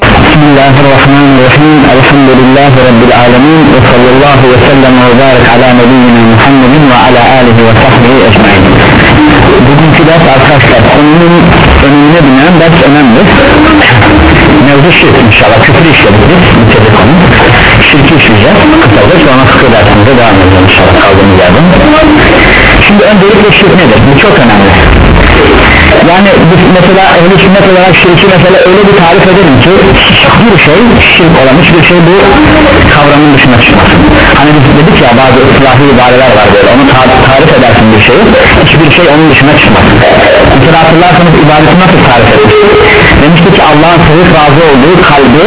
Bismillahirrahmanirrahim. Elhamdülillahi Rabbil Alemin. Ve sallallahu ve sellem ve barik ala nebiyyina Muhammedin ve ala alihi ve sahbihi ecmain Bugünkü ders arkadaşlar konunun önemine binen ders önemli. Mevzu şirk inşallah küfür işledik biz Mütedi konu Şirki işleyeceğiz. Kısaca sonra fıkıh dersimize devam edeceğiz inşallah. Kaldığımız yerden. Şimdi öncelikle şirk nedir? Bu çok önemli yani mesela ehli sünnet olarak şirki mesela öyle bir tarif edelim ki bir şey şirk olan hiçbir şey bu kavramın dışına çıkmasın hani biz dedik ya bazı ıslahi ibareler var böyle onu tar- tarif edersin bir şeyi hiçbir şey onun dışına çıkmasın mesela hatırlarsanız ibadeti nasıl tarif etmiştik demiştik ki Allah'ın sırrı razı olduğu kalbi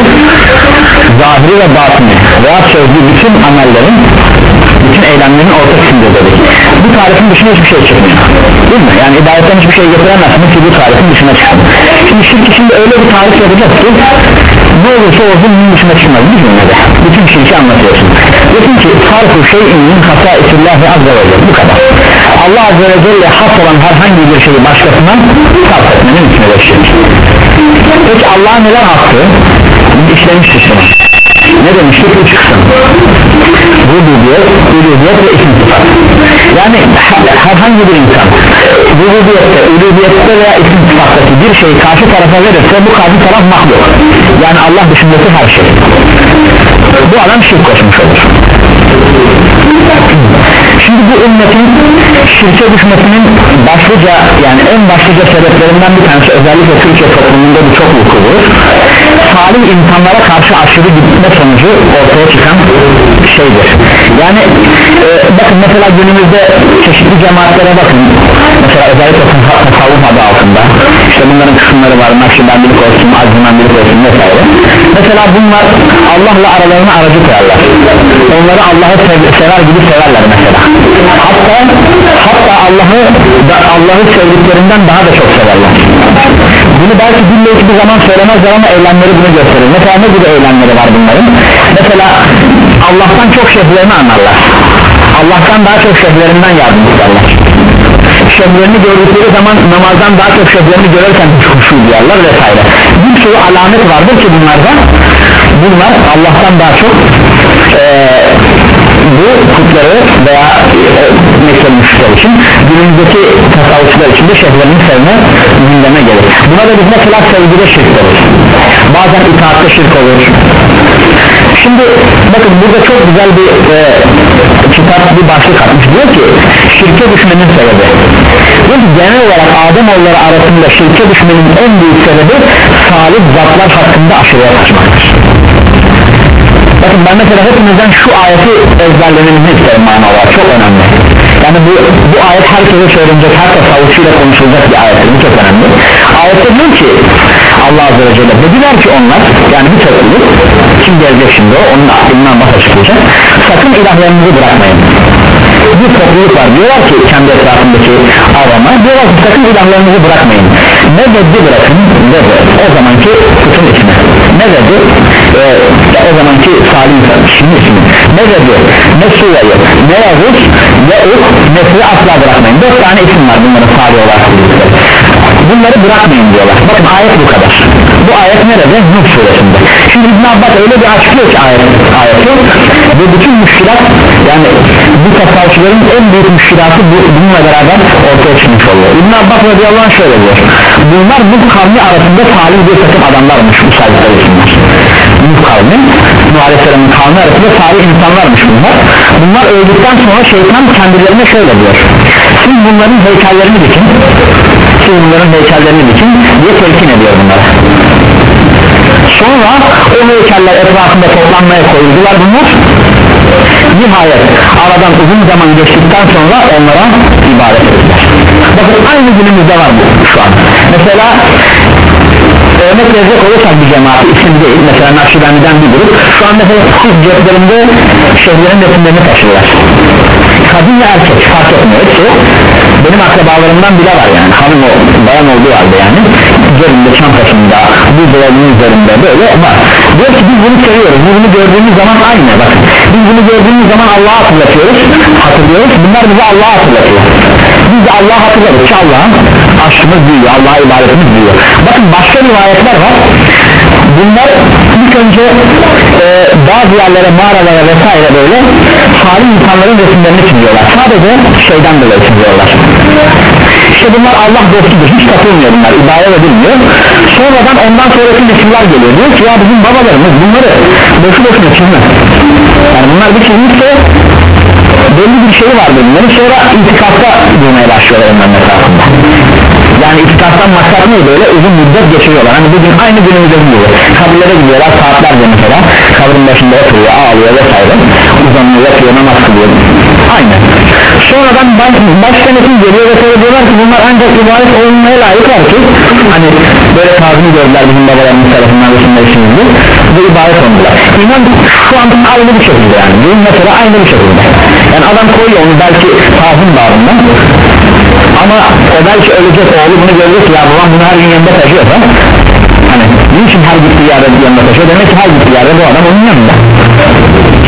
zahiri ve batını veya sözlü bütün amellerin bütün eylemlerin ortasında dedik. Bu tarifin dışına hiçbir şey çıkmıyor. Değil mi? Yani ibadetten hiçbir şey getiremezsiniz ki bu tarifin dışına çıkın şimdi şirk şimdi öyle bir tarif yapacağız ki ne olursa olsun bunun dışına çıkmaz. Bir cümlede bütün şirki anlatıyorsun. Diyorsun ki farkı şeyin min hasaisillahi azze ve bu kadar Allah azze ve celle has olan herhangi bir şeyi başkasına sarf etmenin içine şirk peki Allah'a neler hakkı? İşlemiştir şunu ne demiştik üç kısım rububiyet, uluhiyet ve isim sıfat yani herhangi bir insan rububiyette, uluhiyette veya isim sıfattaki bir şeyi karşı tarafa verirse bu karşı taraf mahluk yani Allah dışındaki her şey. Bu adam şirk koşmuş olur şimdi bu ümmetin şirke düşmesinin başlıca yani en başlıca sebeplerinden bir tanesi özellikle Türkiye toplumunda bu çok vuku salih insanlara karşı aşırı gitme sonucu ortaya çıkan şeydir. Yani e, bakın mesela günümüzde çeşitli cemaatlere bakın. Mesela özellikle tasavvuf adı altında. İşte bunların kısımları var. Nakşibendilik olsun azzimendilik olsun vesaire. Mesela bunlar Allah'la aralarına aracı koyarlar. Onları Allah'ı sev- sever gibi severler mesela. Hatta hatta Allah'ı Allah'ı sevdiklerinden daha da çok severler. Bunu belki dille hiçbir zaman söylemezler ama eylemleri bunu gösterir. Mesela ne gibi eylemleri var bunların? Mesela Allah'tan çok şeylerini anlarlar. Allah'tan daha çok şeylerinden yardım isterler. Şeylerini gördükleri zaman namazdan daha çok şeylerini görürken huşu duyarlar vesaire. Bir sürü alamet vardır ki bunlarda bunlar Allah'tan daha çok eee bu kutları veya e, müşrikler için günümüzdeki tasavvufçular için de şeyhlerini sevme gündeme gelir. Buna da biz mesela sevgide şirk olur bazen itaatte şirk olur şimdi bakın burada çok güzel bir e, kitap bir başlık atmış. Diyor ki şirke düşmenin sebebi. Diyor ki genel olarak Ademoğulları arasında şirke düşmenin en büyük sebebi salih zatlar hakkında aşırıya kaçmaktır. Bakın ben mesela hepimizden şu ayeti ezberlemenizi isterim mana olarak çok önemli. Yani bu, bu ayet herkese söylenecek her tasavvufçuyla konuşulacak bir ayet. Bu çok önemli. Ayette diyor ki Allah Azze ve Celle dediler ki onlar yani bir topluluk kim gelecek şimdi o onun aklından bas açıklayacak sakın ilahlarınızı bırakmayın. Bir topluluk var diyorlar ki kendi etrafındaki avama diyorlar ki sakın ilahlarınızı bırakmayın. Ne dedi bırakın dedi o zamanki kutun ismi ne dedi ee, o zamanki salim kişinin ismi ne dedi ne suvayı ne yavuz ne uk ne asla bırakmayın. Dört tane isim var bunların salih olarak bunları bırakmayın diyorlar. Bakın ayet bu kadar. Bu ayet nerede? Nuh suresinde. Şimdi İbn Abbas öyle bir açıklıyor ki ayet, ayeti. Ve bütün müşkilat yani bu tasavvufçuların en büyük müşkilatı bu, bununla beraber ortaya çıkmış oluyor. İbn Abbas radıyallahu anh şöyle diyor. Bunlar bu kavmi arasında salih bir takım adamlarmış bu isimler Nuh kavmi Nuh Aleyhisselam'ın kavmi arasında salih insanlarmış bunlar. Bunlar öldükten sonra şeytan kendilerine şöyle diyor. Siz bunların heykellerini dikin siz bunların heykellerini dikin diye telkin ediyor bunlara sonra o heykeller etrafında toplanmaya koyuldular bunlar. Nihayet aradan uzun zaman geçtikten sonra onlara ibadet ettiler. Bakın aynı günümüzde var bu şu an? Mesela örnek verecek olursak bir cemaat isim değil mesela Nakşibendi'den bir grup. Şu an mesela kız ceplerinde şehirlerin resimlerini taşırlar. Kadın ve erkek fark etmiyor. Hepsi benim akrabalarımdan bile var yani. Hanım o bayan olduğu halde yani cebinde çantasında buzdolabının üzerinde böyle var. Diyor ki biz bunu seviyoruz. Bunu gördüğümüz zaman aynı. Bakın biz bunu gördüğümüz zaman Allah'a hatırlatıyoruz. Hatırlıyoruz. Bunlar bize Allah'a hatırlatıyor. Biz de Allah'a hatırladıkça Allah'ın aşkımız büyüyor Allah'a ibadetimiz büyüyor. Bakın başka rivayetler var. Bunlar ilk önce e, bazı yerlere mağaralara vesaire böyle salih insanların resimlerini çiziyorlar. Sadece şeyden dolayı çiziyorlar işte bunlar Allah dostudur. Hiç takılmıyor bunlar ibadet edilmiyor. Sonradan ondan sonraki nesiller geliyor. Diyor ki ya bizim babalarımız bunları boşu boşuna çizmez. Yani bunlar bir çizmişse belli bir şey var bunların sonra itikatta durmaya başlıyorlar onların etrafında yani itikattan maksat ne böyle uzun müddet geçiriyorlar. Hani bugün aynı günümüzde gibi kabirlere gidiyorlar saatlerce mesela. Kabrin başında oturuyor ağlıyor vesaire. Uzanıyor yatıyor namaz kılıyor. Aynı sonradan baş, baş senetin geliyor ve sonra diyorlar ki bunlar ancak ibadet olmaya layıklar ki hani böyle tazim gördüler bizim babalarımız tarafından resimleri çizildi ve ibadet oldular iman şu an aynı bir şekilde yani. Düğün mesela aynı bir şekilde. Yani adam koyuyor onu belki tazim bağrında ama o belki ölecek oğlu bunu görecek ya babam bunu her gün yanında taşıyorsa hani niçin her gittiği yerde yanında taşıyor? Demek ki her gittiği yerde bu adam onun yanında.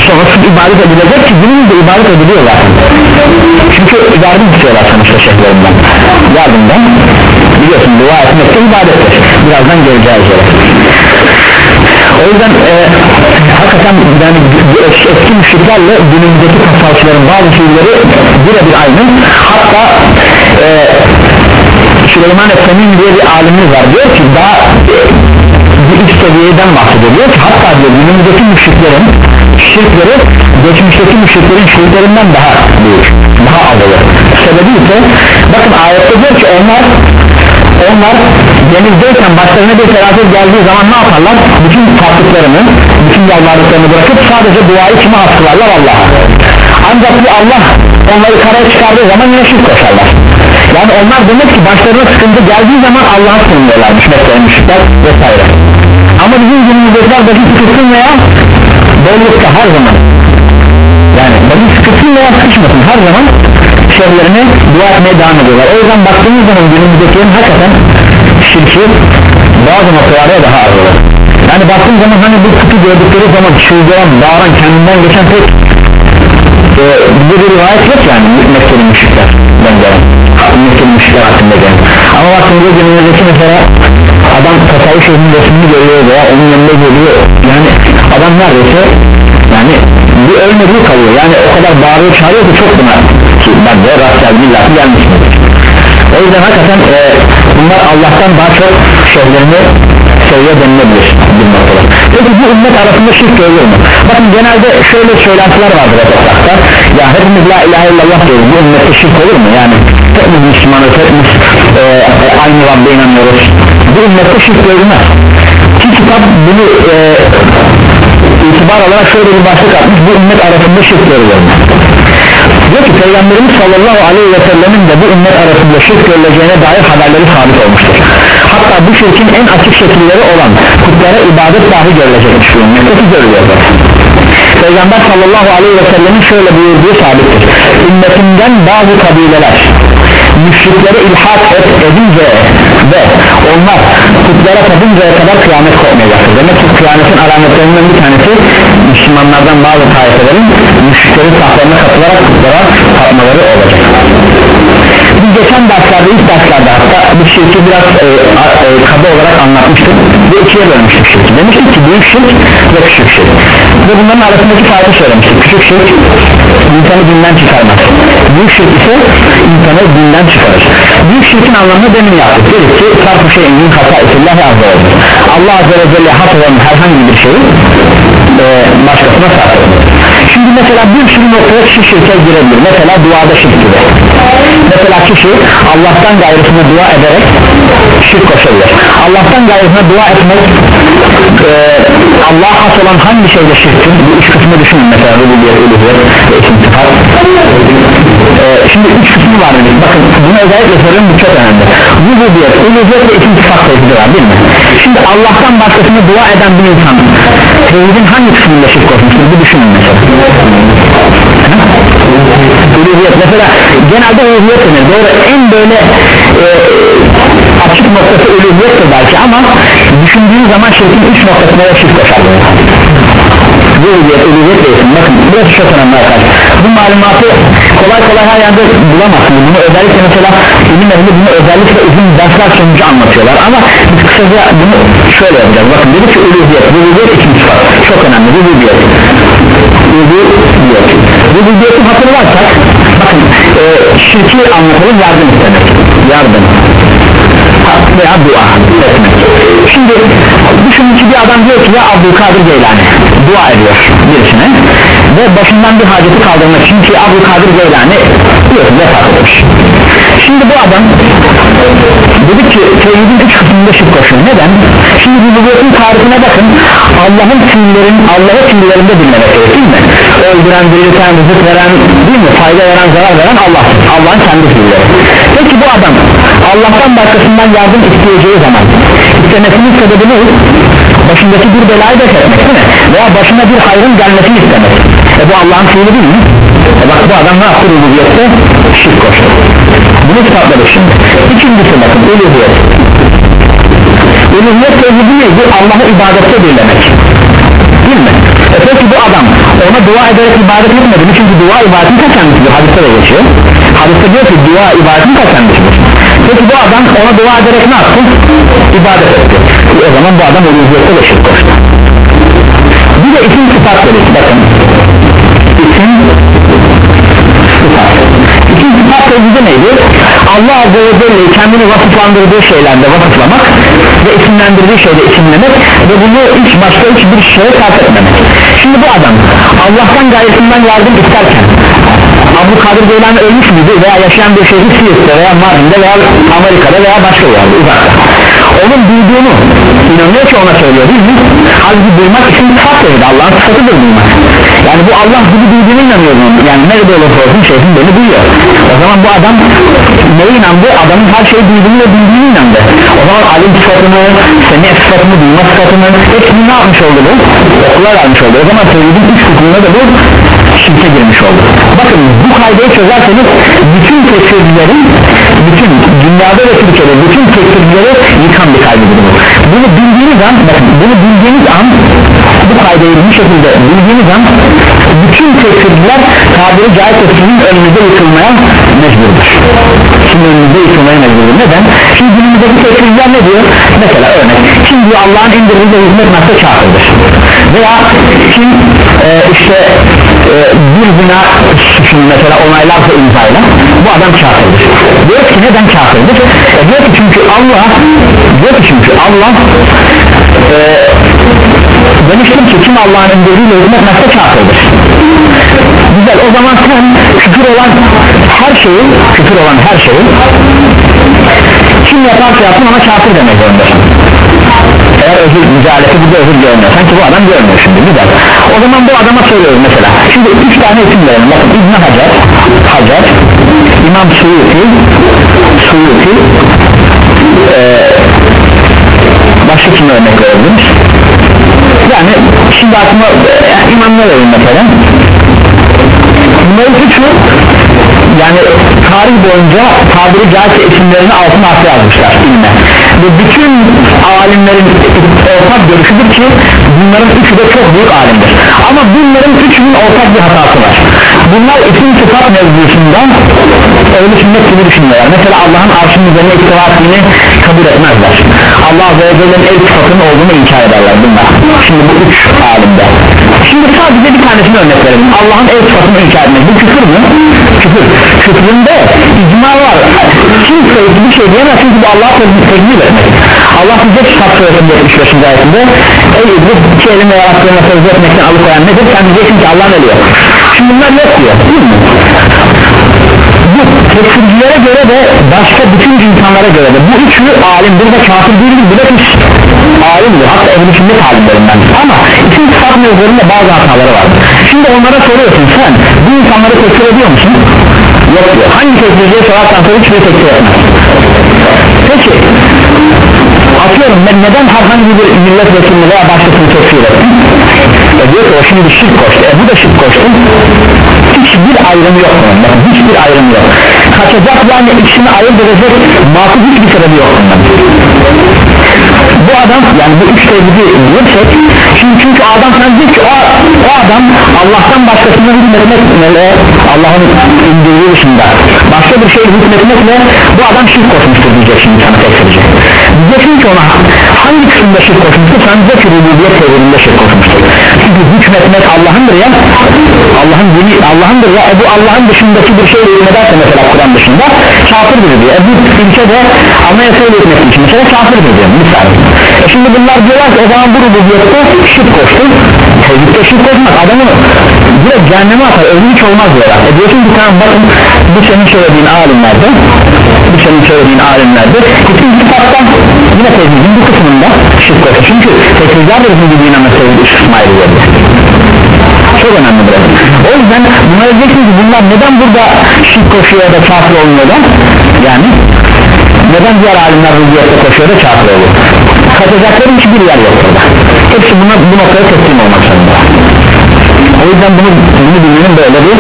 Sonrası ibadet edilecek ki bunun da ibadet ediliyor zaten. Çünkü yardım istiyorlar sonuçta şeyhlerinden. Yardımdan. Biliyorsun dua etmek de ibadettir. Birazdan göreceğiz yere o yüzden e, hakikaten yani eski müşriklerle günümüzdeki tasavvufçuların bazı şeyleri birebir aynı. Hatta e, Süleyman Efemin diye bir alimimiz var. Diyor ki daha bir üst seviyeden bahsediyor. Diyor ki hatta diyor günümüzdeki müşriklerin şirkleri geçmişteki müşriklerin şirklerinden daha büyük daha az olur. Sebebi ise bakın ayette diyor ki onlar onlar denizdeyken başlarına bir felaket geldiği zaman ne yaparlar? Bütün tatlıklarını bütün yalvardıklarını bırakıp sadece duayı kime haskılarlar Allah'a. Ancak bu Allah onları karaya çıkardığı zaman yine şirk koşarlar. Yani onlar demek ki başlarına sıkıntı geldiği zaman Allah'a sığınıyorlarmış mesela müşrikler vesaire. Ama bizim günümüzdekiler başı sıkıntın veya bollukta her zaman. Yani başı sıkıntın veya sıkışmasın her zaman şeylerine dua etmeye devam ediyorlar. O yüzden baktığımız zaman günümüzdekilerin hakikaten şirki bazı noktalarda daha az olur. Yani baktığım zaman hani bu kutu gördükleri zaman çıldıran, bağıran, kendinden geçen pek e, bir rivayet yok yani Mekke'li müşrikler benzeren Mekke'li müşrikler hakkında gelen ama baktığımızda günümüzdeki mesela adam tasavvuf şeyinin resmini görüyor veya onun yanında geliyor yani adam neredeyse yani bir ölmediği kalıyor. Yani o kadar bağırıyor çağırıyor ki çok buna ki ben de rast geldim illaki gelmişimdir o yüzden hakikaten e, bunlar Allah'tan daha çok şeylerini seviye denilebilir bir noktada peki bu ümmet arasında şirk görülür mü? bakın genelde şöyle söylentiler vardır etrafta ya hepimiz la ilahe illallah diyoruz bu ümmette şirk olur mu? yani hepimiz Müslümanız hepimiz e, aynı Rabbe inanıyoruz bu ümmette şirk görülmez ki kitap bunu e, itibar olarak şöyle bir başlık atmış bu ümmet arasında şirk görülür mü? Diyor ki Peygamberimiz sallallahu aleyhi ve sellemin de bu ümmet arasında şirk görüleceğine dair haberleri sabit olmuştur. Hatta bu şirkin en açık şekilleri olan kutlara ibadet dahi görülecekmiş. Bu ümmette görülüyor Peygamber sallallahu aleyhi ve sellemin şöyle buyurduğu sabittir. Ümmetinden bazı kabileler müşriklere ilhak et, edince ve onlar kutlara tapıncaya kadar kıyamet kopmayacaktır. Demek ki kıyametin alametlerinden bir tanesi Müslümanlardan bazı taifelerin müşriklerin saflarına katılarak kutlara tapmaları olacak biz geçen derslerde ilk derslerde hatta bu şirki biraz e, e, kaba olarak anlatmıştık. Ve ikiye bölmüştük şirki. Demiştik ki büyük şirk ve küçük şirk. Ve bunların arasındaki farkı söylemiştik. Küçük şirk insanı dinden çıkarmaz büyük şirk ise insanı dinden çıkarır. Büyük şirkin anlamını demin yaptık. Dedik ki sarfı şeyin hata isillahi azze ve Allah azze ve celle hat olan herhangi bir şeyi e, başkasına sarf şimdi mesela bir sürü noktaya kişi şirke girebilir. Mesela duada şirk gibi mesela kişi Allah'tan gayrısına dua ederek şirk koşabilir Allah'tan gayrısına dua etmek e, Allah'a has olan hangi şeyde şirktir bu üç kısmı düşünün mesela rububiyet, uluhiyet sıfat e, şimdi üç kısmı var dedik. Bakın bunu özellikle soruyorum bu çok önemli. Rububiyet, uluhiyet ve sıfat tevhidi var değil mi? Şimdi Allah'tan başkasına dua eden bir insan tevhidin hangi kısmında şirk koşmuştur bir düşünün mesela uluhiyet mesela genelde uluhiyet denir. Doğru. En böyle e, açık noktası uluhiyettir belki ama düşündüğün zaman şirkin üç noktasına da şirk koşar rububiyet, uluhiyet ve isim bakın burası çok önemli arkadaşlar. Bu malumatı kolay kolay her yerde bulamazsınız. Bunu özellikle mesela ilim ehli bunu özellikle uzun dersler sonucu anlatıyorlar. Ama biz kısaca bunu şöyle yapacağız. Bakın dedi ki uluhiyet, rububiyet ikinci sıfat çok önemli rububiyet. Rububiyet. Rububiyeti hatırlarsak bakın e, şirki anlatalım yardım istemek. Yardım veya dua etmek şimdi düşünün ki bir adam diyor ki ya Abdülkadir Geylani dua ediyor birisine ve başından bir haceti kaldırmak için ki Abdülkadir Geylani diyorsun vefat etmiş şimdi bu adam dedi ki tevhidin üç kısmında şirk koşuyor neden? şimdi rübubiyetin tarifine bakın Allah'ın fiillerin Allah'ı fiillerinde gerek değil mi? Öldüren, dirilten, rızık veren değil mi? fayda veren, zarar veren Allah Allah'ın kendi fiilleri peki bu adam Allah'tan başkasından yardım isteyeceği zaman istemesinin sebebi ne? başındaki bir belayı def etmek değil mi? veya başına bir hayrın gelmesini istemek e bu Allah'ın fiili değil mi? e bak bu adam ne yaptı rububiyette? şirk koştu bunu ispatladık şimdi ikincisi bakın uluhiyet uluhiyet tevhidi neydi? Allah'ı ibadette birlemek değil mi? E peki bu adam ona dua ederek ibadet etmedi mi? Çünkü dua ibadetin ta kendisidir hadiste de geçiyor. Hadiste diyor ki dua ibadetin ta kendisidir peki bu adam ona dua ederek ne yaptı? ibadet etti. E o zaman bu adam uluhiyette de şirk koştu. Bir de isim sıfat dedik bakın. İsim sıfat. İsim sıfat tevhidi neydi? Allah Azze ve Celle'yi kendini vasıflandırdığı şeylerde vasıflamak ve isimlendirdiği şeyde isimlemek ve bunu hiç başka hiçbir şeye sarf etmemek. Şimdi bu adam Allah'tan gayesinden yardım isterken Abdülkadir Geylani ölmüş müydü veya yaşayan bir şehir Siirt'te veya Mardin'de veya Amerika'da veya başka yerde uzakta onun duyduğunu inanıyor ki ona söylüyor değil mi? Halbuki duymak için sıfat dedi Allah'ın sıfatıdır duymak yani bu Allah gibi duyduğunu inanıyor yani nerede olursa olsun şeyhin beni duyuyor o zaman bu adam neye inandı? adamın her şeyi duyduğunu ve bildiğini inandı o zaman alim sıfatını, seni sıfatını, duyma sıfatını hepsini ne yapmış oldu bu? okular almış oldu o zaman tevhidin üç hukumunda da bu şirke girmiş oldu. Bakın bu kaydayı çözerseniz bütün tekfircilerin bütün dünyada ve Türkiye'de bütün tekfircileri yıkan bir kaydıdır bu bunu bildiğiniz an bakın bunu bildiğiniz an bu kaydayı bu şekilde bildiğiniz an bütün tekfirciler tabiri caizse sizin önünüzde yıkılmaya mecburdur. Şimdi önünüzde yıkılmaya mecburdur. Neden? şimdi günümüzdeki tekfirciler ne diyor? mesela örnek kim diyor Allah'ın indirdiğiyle hizmet nasıl kafirdir veya kim e, işte e, bir zina suçunu mesela onaylarsa imzayla bu adam kafirdir. Diyor ki neden kafirdir? E, diyor ki çünkü Allah diyor ki çünkü Allah e, demiştim ki kim Allah'ın hizmet nasıl kafirdir. Güzel o zaman sen küfür olan her şeyi küfür olan her şeyi kim yaparsa yapsın ona kafir demek zorundasın eğer özür mücadelesi burada özür görmüyorsan ki bu adam görmüyor şimdi güzel o zaman bu adama söylüyorum mesela. Şimdi üç tane isim verelim. Bakın İbn Hacer Hacer İmam Suyuti Suyuti ee, başka kim örnek verebiliriz? Yani şimdi aklıma yani İmam ne vereyim mesela? Bunların üçü yani tarih boyunca tabiri caizse isimlerini altın harfle yazmışlar ilme ve bütün alimlerin ortak görüşüdür ki bunların üçü de çok büyük alimdir. Ama bunların üçünün ortak bir hatası var. Bunlar isim sıfat mevzusundan öyle sünnet gibi düşünüyorlar. Mesela Allah'ın arşının üzerine istiva ettiğini kabul etmezler. Allah Azze ve Celle'nin el sıfatının olduğunu inkar ederler bunlar. Şimdi bu üç alimde. Şimdi sadece bir tanesini örnek verelim. Allah'ın el sıfatını inkar etmek. Bu küfür mü? küfür. Küfründe icma var kimse bir şey diyemez çünkü bu Allah'a teknik etmek Allah size kitap söyledi 75. ayetinde. Ey iblis iki elinle yarattığına sözü etmekten alıkoyan nedir? Sen diyeceksin ki Allah ne diyor şimdi bunlar yok diyor. Değil mi? bu tekfircilere göre de başka bütün insanlara göre de bu üçü alimdir ve kafir değildir. Bu da hiç alimdir. Hatta ehl-i sünnet alimlerinden. Ama isim sıfat mevzularında bazı hataları var şimdi onlara soruyorsun sen bu insanları tekfir ediyor musun? Yok diyor. Hangi tekfirciye sorarsan sor hiçbir tekfir etmez peki atıyorum ben neden herhangi bir milletvekilini veya başkasını tekfir ettim? E diyor ki o şimdi şirk koştu. E bu da şirk koştu. Hiçbir ayrım yok bunun. Bakın hiçbir ayrım yok. Kaçacak yani içini ayırt edecek makul hiçbir sebebi yok bundan bu adam yani bu üç tevhidi bilirsek şimdi çünkü adam diyor ki o, o adam Allah'tan başkasına hükmetmekle Allah'ın indirdiği dışında başka bir şey hükmetmekle bu adam şirk koşmuştur diyecek şimdi sana tekfirci diyeceksin ki ona hangi kısımda şirk koşmuştur? Sen de ki rububiyet teorinde şirk koşmuştur çünkü hükmetmek Allah'ındır ya. Allah'ın dini Allah'ındır ya. E bu Allah'ın dışındaki bir şey hükmederse mesela Kur'an dışında kafirdir diyor. E bu ülkede anayasayla hükmetmiş mesela kafirdir diyor misal. E şimdi bunlar diyorlar ki o zaman bu rububiyette şirk koştu. Tevhidde şirk koşmak adamı direkt cehenneme atar ölü hiç olmaz diyorlar. E diyorsun ki tamam bakın bu senin söylediğin alimlerde bu senin söylediğin alimlerde bütün kitaptan yine tevhidin bu kısmında şirk koştu çünkü tevhidler de bizim bildiğin ama İsmail verdi çok önemli burası o yüzden buna diyeceksiniz ki bunlar neden burada şirk koşuyor da kafir olmuyor yani neden diğer alimler rüzgarda koşuyor da kafir oluyor? Kaçacakları hiçbir yer yok burada. Hepsi buna, bu noktaya teslim olmak zorunda o yüzden bunu, bunu bilmenin böyle bir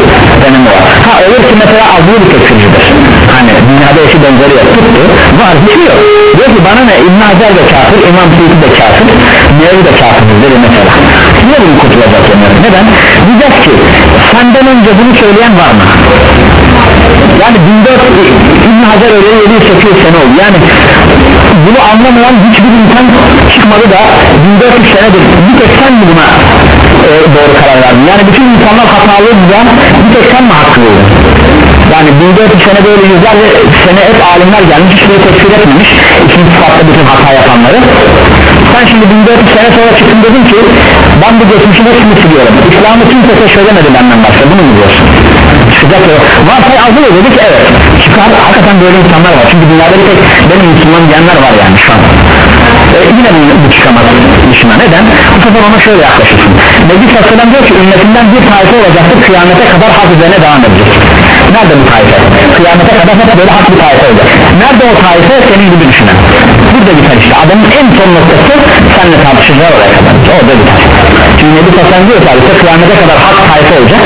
önemi var. Ha olur ki mesela azılı bir tekfircidir hani dünyada eşi benzeri yok. Tuttu. Var hiç yok. Diyor ki bana ne? İbn Hacer de kafir İmam Suyuti de kafir Nevi de kafirdir dedi mesela. Niye bunu kurtulacak onları neden? Diyeceğiz ki senden önce bunu söyleyen var mı? Yani 1400 İbn Hacer öyle 700 sene oldu. Yani bunu anlamayan hiçbir insan çıkmadı da 1400 senedir bir tek sen buna e, doğru karar verdin yani bütün insanlar hatalı da bir tek sen mi haklıydı yani 1400 sene böyle yüzlerce sene hep alimler gelmiş hiçbiri tekfir etmemiş. İkinci sıfatta bütün hata yapanları. Sen şimdi 1400 sene sonra çıktın dedin ki ben bu geçmişin hepsini siliyorum. İslam'ı kimse söylemedi benden başka bunu mu diyorsun? Çıkacak ya varsa azı mı dedik evet. Çıkar. Hakikaten böyle insanlar var. Çünkü dünyada bir tek benim Müslüman diyenler var yani şu an e, yine bu, bu çıkamaz dışına neden? Bu sefer ona şöyle yaklaşırsın. Nebi Sallallahu diyor ki ümmetinden bir taife olacaktır kıyamete kadar hak üzerine devam edecek. Nerede bu taife? Kıyamete kadar hep böyle hak bir taife olacak. Nerede o taife? Senin gibi düşünen. Burada biter işte. Adamın en son noktası seninle tartışacağız oraya kadar. Orada biter çünkü Nebi Sallallahu diyor taife kıyamete kadar hak taife olacak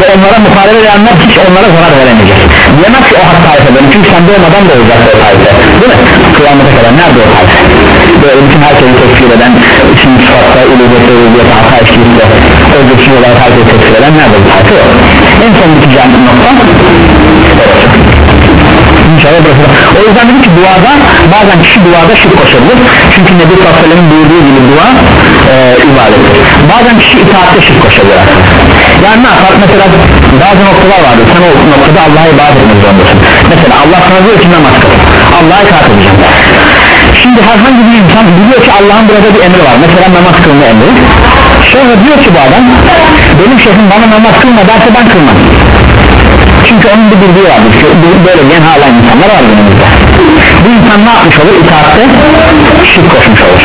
ve onlara muhalefet edenler hiç onlara zarar veremeyecek diyemez ki o hak taife benim çünkü sen doğmadan da olacak o taife değil mi? Kıyamete kadar nerede o taife böyle bütün herkesi tekfir eden isim sıfatta ilubette ilubette hata işleyip öldürsün olarak herkesi tekfir eden nerede bu taife yok en son biteceğim nokta. İnşallah burası o yüzden dedim ki duada bazen kişi duada şirk koşabilir. Çünkü Nebi Sallallahu buyurduğu gibi dua e, ibadettir bazen kişi itaatte şirk koşabilir yani ne yapar? Mesela bazı noktalar vardır. Sen o noktada Allah'a ibadet etmek zorundasın. Mesela Allah sana diyor ki namaz kıl. Allah'a itaat edeceğim şimdi herhangi bir insan biliyor ki Allah'ın burada bir emri var. Mesela namaz kılma emri. Sonra diyor ki bu adam benim şeyhim bana namaz kılma derse ben kılmam. Çünkü onun bir bildiği vardır böyle diyen hala insanlar var günümüzde. Bu insan ne yapmış olur? İtaatte şirk koşmuş olur.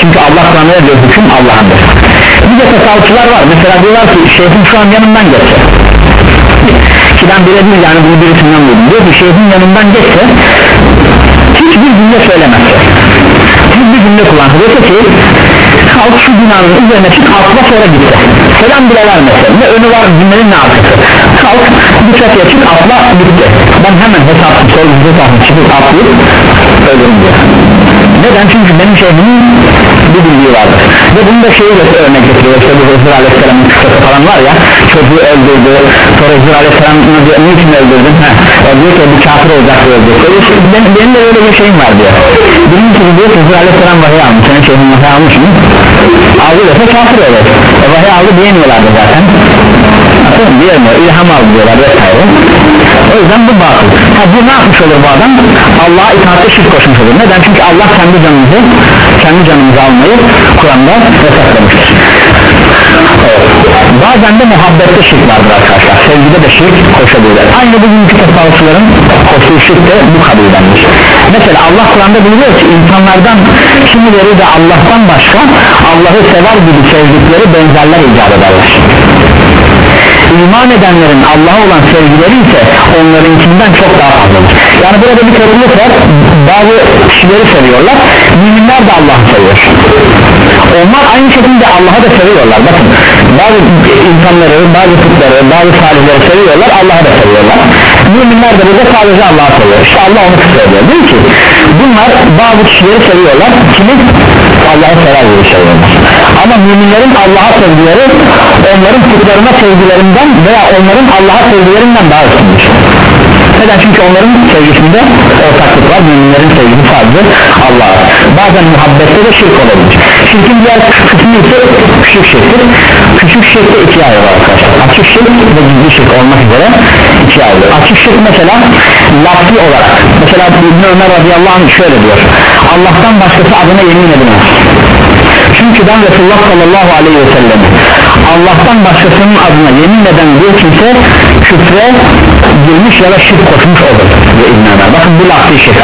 Çünkü Allah Kur'an'a diyor? Hüküm Allah'ındır de tasavvufçular var. Mesela diyorlar ki şeyhim şu an yanımdan geçse ki ben birebir yani bunu birisinden duydum. Diyor ki şeyhim yanımdan geçse hiçbir cümle söylemezse hiçbir cümle kullansa diyorsa ki kalk şu binanın üzerine çık atla sonra gitti selam bile vermese ne önü var cümlenin ne arkası. Kalk bu çatıya çık atla bitti ben hemen hesaplı sol hesaplı çıkıp atlayıp ölürüm diyor neden? Çünkü benim şeyhimin bir bildiği vardır. Ve bunu da göster örnek getiriyor. İşte bu Hızır Aleyhisselam'ın kıssası falan var ya çocuğu öldürdü. Sonra Hızır Aleyhisselam'ın diyor? Niçin öldürdün? Ha o diyor ki bu kafir olacak diyor. benim, benim de öyle bir şeyim var diyor. Birincisi diyor ki Hızır Aleyhisselam vahiy almış. Senin şeyhin vahiy almış mı? Aldı dese kafir olur. E, vahiy aldı diyemiyorlardı zaten Diyemiyor ilham aldı diyorlar vesaire. O yüzden bu batıl. Ha, bu ne yapmış olur bu adam? Allah'a itaatte şirk koşmuş olur. Neden? Çünkü Allah kendi canımızı kendi canımızı almayı Kur'an'da yasaklamıştır. Evet. bazen de muhabbette şirk vardır arkadaşlar. Sevgide de şirk koşabilirler. Aynı bugünkü tasavvufçuların koştuğu şirk de bu kabildendir mesela Allah Kur'an'da buyuruyor ki insanlardan kimileri de Allah'tan başka Allah'ı sever gibi sevdikleri benzerler icat ederler iman edenlerin Allah'a olan sevgileri ise onlarınkinden çok daha fazladır. Yani burada bir topluluk var. Bazı kişileri seviyorlar. Müminler de Allah'ı seviyor. Onlar aynı şekilde Allah'ı da seviyorlar. Bakın bazı insanları bazı putları bazı salihleri seviyorlar Allah'ı da seviyorlar. Müminler de burada sadece Allah'ı seviyor. İşte Allah onu söylüyor diyor ki bunlar bazı kişileri seviyorlar. Kimi? Allah'ı sever gibi seviyorlar ama müminlerin Allah'a sevgileri onların putlarına sevgilerinden veya onların Allah'a sevgilerinden daha üstündür. Neden? Çünkü onların sevgisinde ortaklık var müminlerin sevgisi sadece Allah'a. Bazen muhabbette de şirk olabilir. Şirkin diğer kısmı ise küçük şirktir. Küçük şirkte ikiye ayrılır arkadaşlar. Açık şirk ve gizli şirk olmak üzere ikiye ayrılır. Açık şirk mesela lafzi olarak mesela İbn Ömer radıyallahu anh şöyle diyor. Allah'tan başkası adına yemin edilmez çünkü ben Resulullah sallallahu aleyhi ve sellem Allah'tan başkasının adına yemin eden bir kimse küfre girmiş ya da şirk koşmuş olur. Bakın bu lafı şirk.